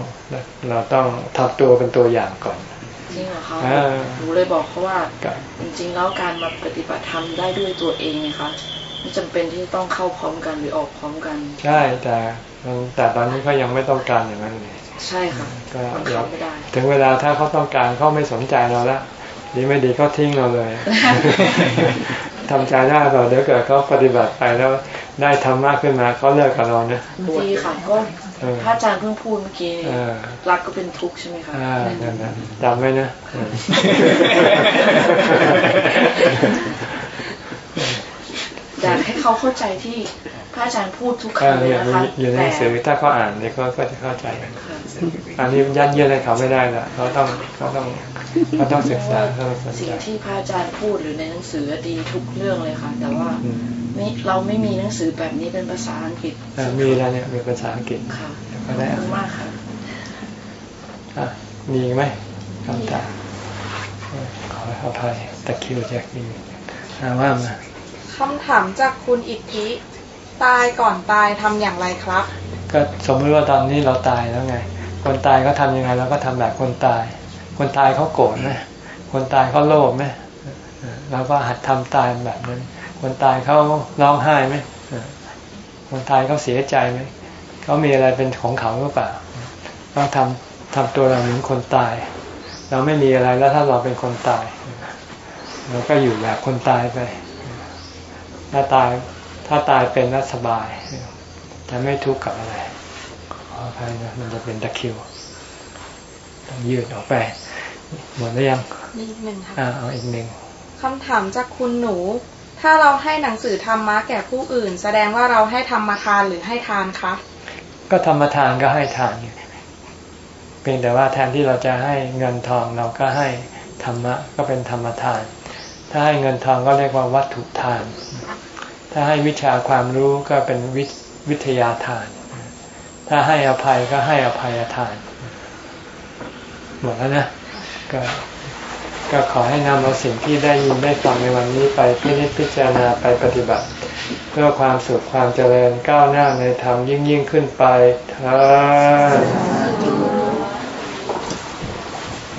Speaker 1: เราต้องทำตัวเป็นตัวอย่างก่อน
Speaker 7: จริงเหรอคะ
Speaker 1: อ่า
Speaker 7: หนูเลยบอกเขาว่า
Speaker 1: กับ
Speaker 7: จริงๆแล้วการมาปฏิบัติธรรมได้ด้วยตัวเองไงคะไม่จำเป็นที่ต้องเข้าพร้อมกันหรือออกพร้อมกัน
Speaker 1: ใช่แต่แต่ตอนนี้เขายังไม่ต้องการอย่างนั้นเลย
Speaker 7: ใช่ค่ะ
Speaker 1: ก็
Speaker 7: บัง
Speaker 1: เดี๋ย
Speaker 7: คั
Speaker 1: ว
Speaker 7: บไม่ได้
Speaker 1: ถึงเวลาถ้าเขาต้องการเขาไม่สนใจเราแล้วดีไม่ดีเขาทิ้งเราเลยทำใจได้เปล่าเดี๋ยวเกิดเขาปฏิบัติไปแล้วได้ธรรมะขึ้นมาเขาเลิกกับเรานะ
Speaker 7: ดีค่ะก็
Speaker 1: เออ
Speaker 7: พระอาจารย์เพิ่งพูดเมื่อกี้
Speaker 1: เออ
Speaker 7: รักก็เป็นทุกข์ใช่ไหมคะ
Speaker 1: อ่านั่นนะจำไว้นะเออ
Speaker 7: อยากให้เขาเข้าใจที่พระอาจารย์พูดทุก
Speaker 1: เออ
Speaker 7: คำเลย
Speaker 1: เนี่ย
Speaker 7: นะคะ
Speaker 1: อยู่ในหนังสือถ้าเขาอ่านเนี่ยเขาก็จะเข้าใจ อันนี้ยัดเยียดให้เขาไม่ได้ละเขาต้องเขาต้องเขาต้องศึกษาเขาต้องสน
Speaker 7: สิ่
Speaker 1: ใจ
Speaker 7: งที่พระอาจารย์พูดหรือในหนังสือดีทุกเรื่องเลยค่ะ แต่ว่า
Speaker 1: อืม
Speaker 7: ไม่เราไม่มีหนังสือแบบนี้เป็นภาษาอังกฤษ
Speaker 1: เออมีแล้วเนี่ยมีภาษาอังกฤษ
Speaker 7: ค่ะ
Speaker 1: ก็ได้
Speaker 7: ขอบคุณมากค่ะ
Speaker 1: อะมีอีกไหมคำถามเออขออภัยตะคริวจากนี่ถามว่ามา
Speaker 3: คำถามจากคุณอิทธิตายก่อนตายทำอย่างไรครับ
Speaker 1: ก็สมมติว่าตอนนี้เราตายแล้วไง คนตายเขาทำยังไงเราก็ทำแบบคนตาย คนตายเขาโกรธไหมคนตายเขาโลภไหมเราก็หัดทำตายแบบนั้น คนตายเขาร้องไห้ไหมคนตายเขาเสียใจไหมเขามีอะไรเป็นของเขาหรือเปล่าต้องทำทำตัวเราเหมือนคนตาย เราไม่มีอะไรแล้วถ้าเราเป็นคนตาย เราก็อยู่แบบคนตายไป ถ้าตายถ้าตายเป็นแล้วสบายจะไม่ทุกข์กับอะไรขออภัยนะมันจะเป็นตะคริวต้องยืดออกไป หมดแล้วยัง
Speaker 3: นี่อีกหนึ่งค่ะ
Speaker 1: อ่าเอาอีกหนึ่ง
Speaker 3: คำถามจากคุณหนู ถ้าเราให้หนังสือธรรมะแก่ผู้อื่น แสดงว่าเราให้ธรรมทานหรือให้ทานคะ
Speaker 1: ก็ธรรมทานก็ให้ทานไงเพียงแต่ว่าแทนที่เราจะให้เงินทองเราก็ให้ธรรมะก็เป็นธรรมทาน ถ้าให้เงินทองก็เรียกว่าวัตถุทาน ถ้าให้วิชาความรู้ก็เป็นวิวิทยาทาน ถ้าให้อภัยก็ให้อภัยทาน หมดแล้วนะก็ก็ขอให้นำเอาสิ่งที่ได้ยินได้ฟังในวันนี้ไปพินิจพิจารณาไปปฏิบัติ เพื่อความสุขความเจริญก้าวหน้าในธรรมยิ่งยิ่งขึ้นไปเธอ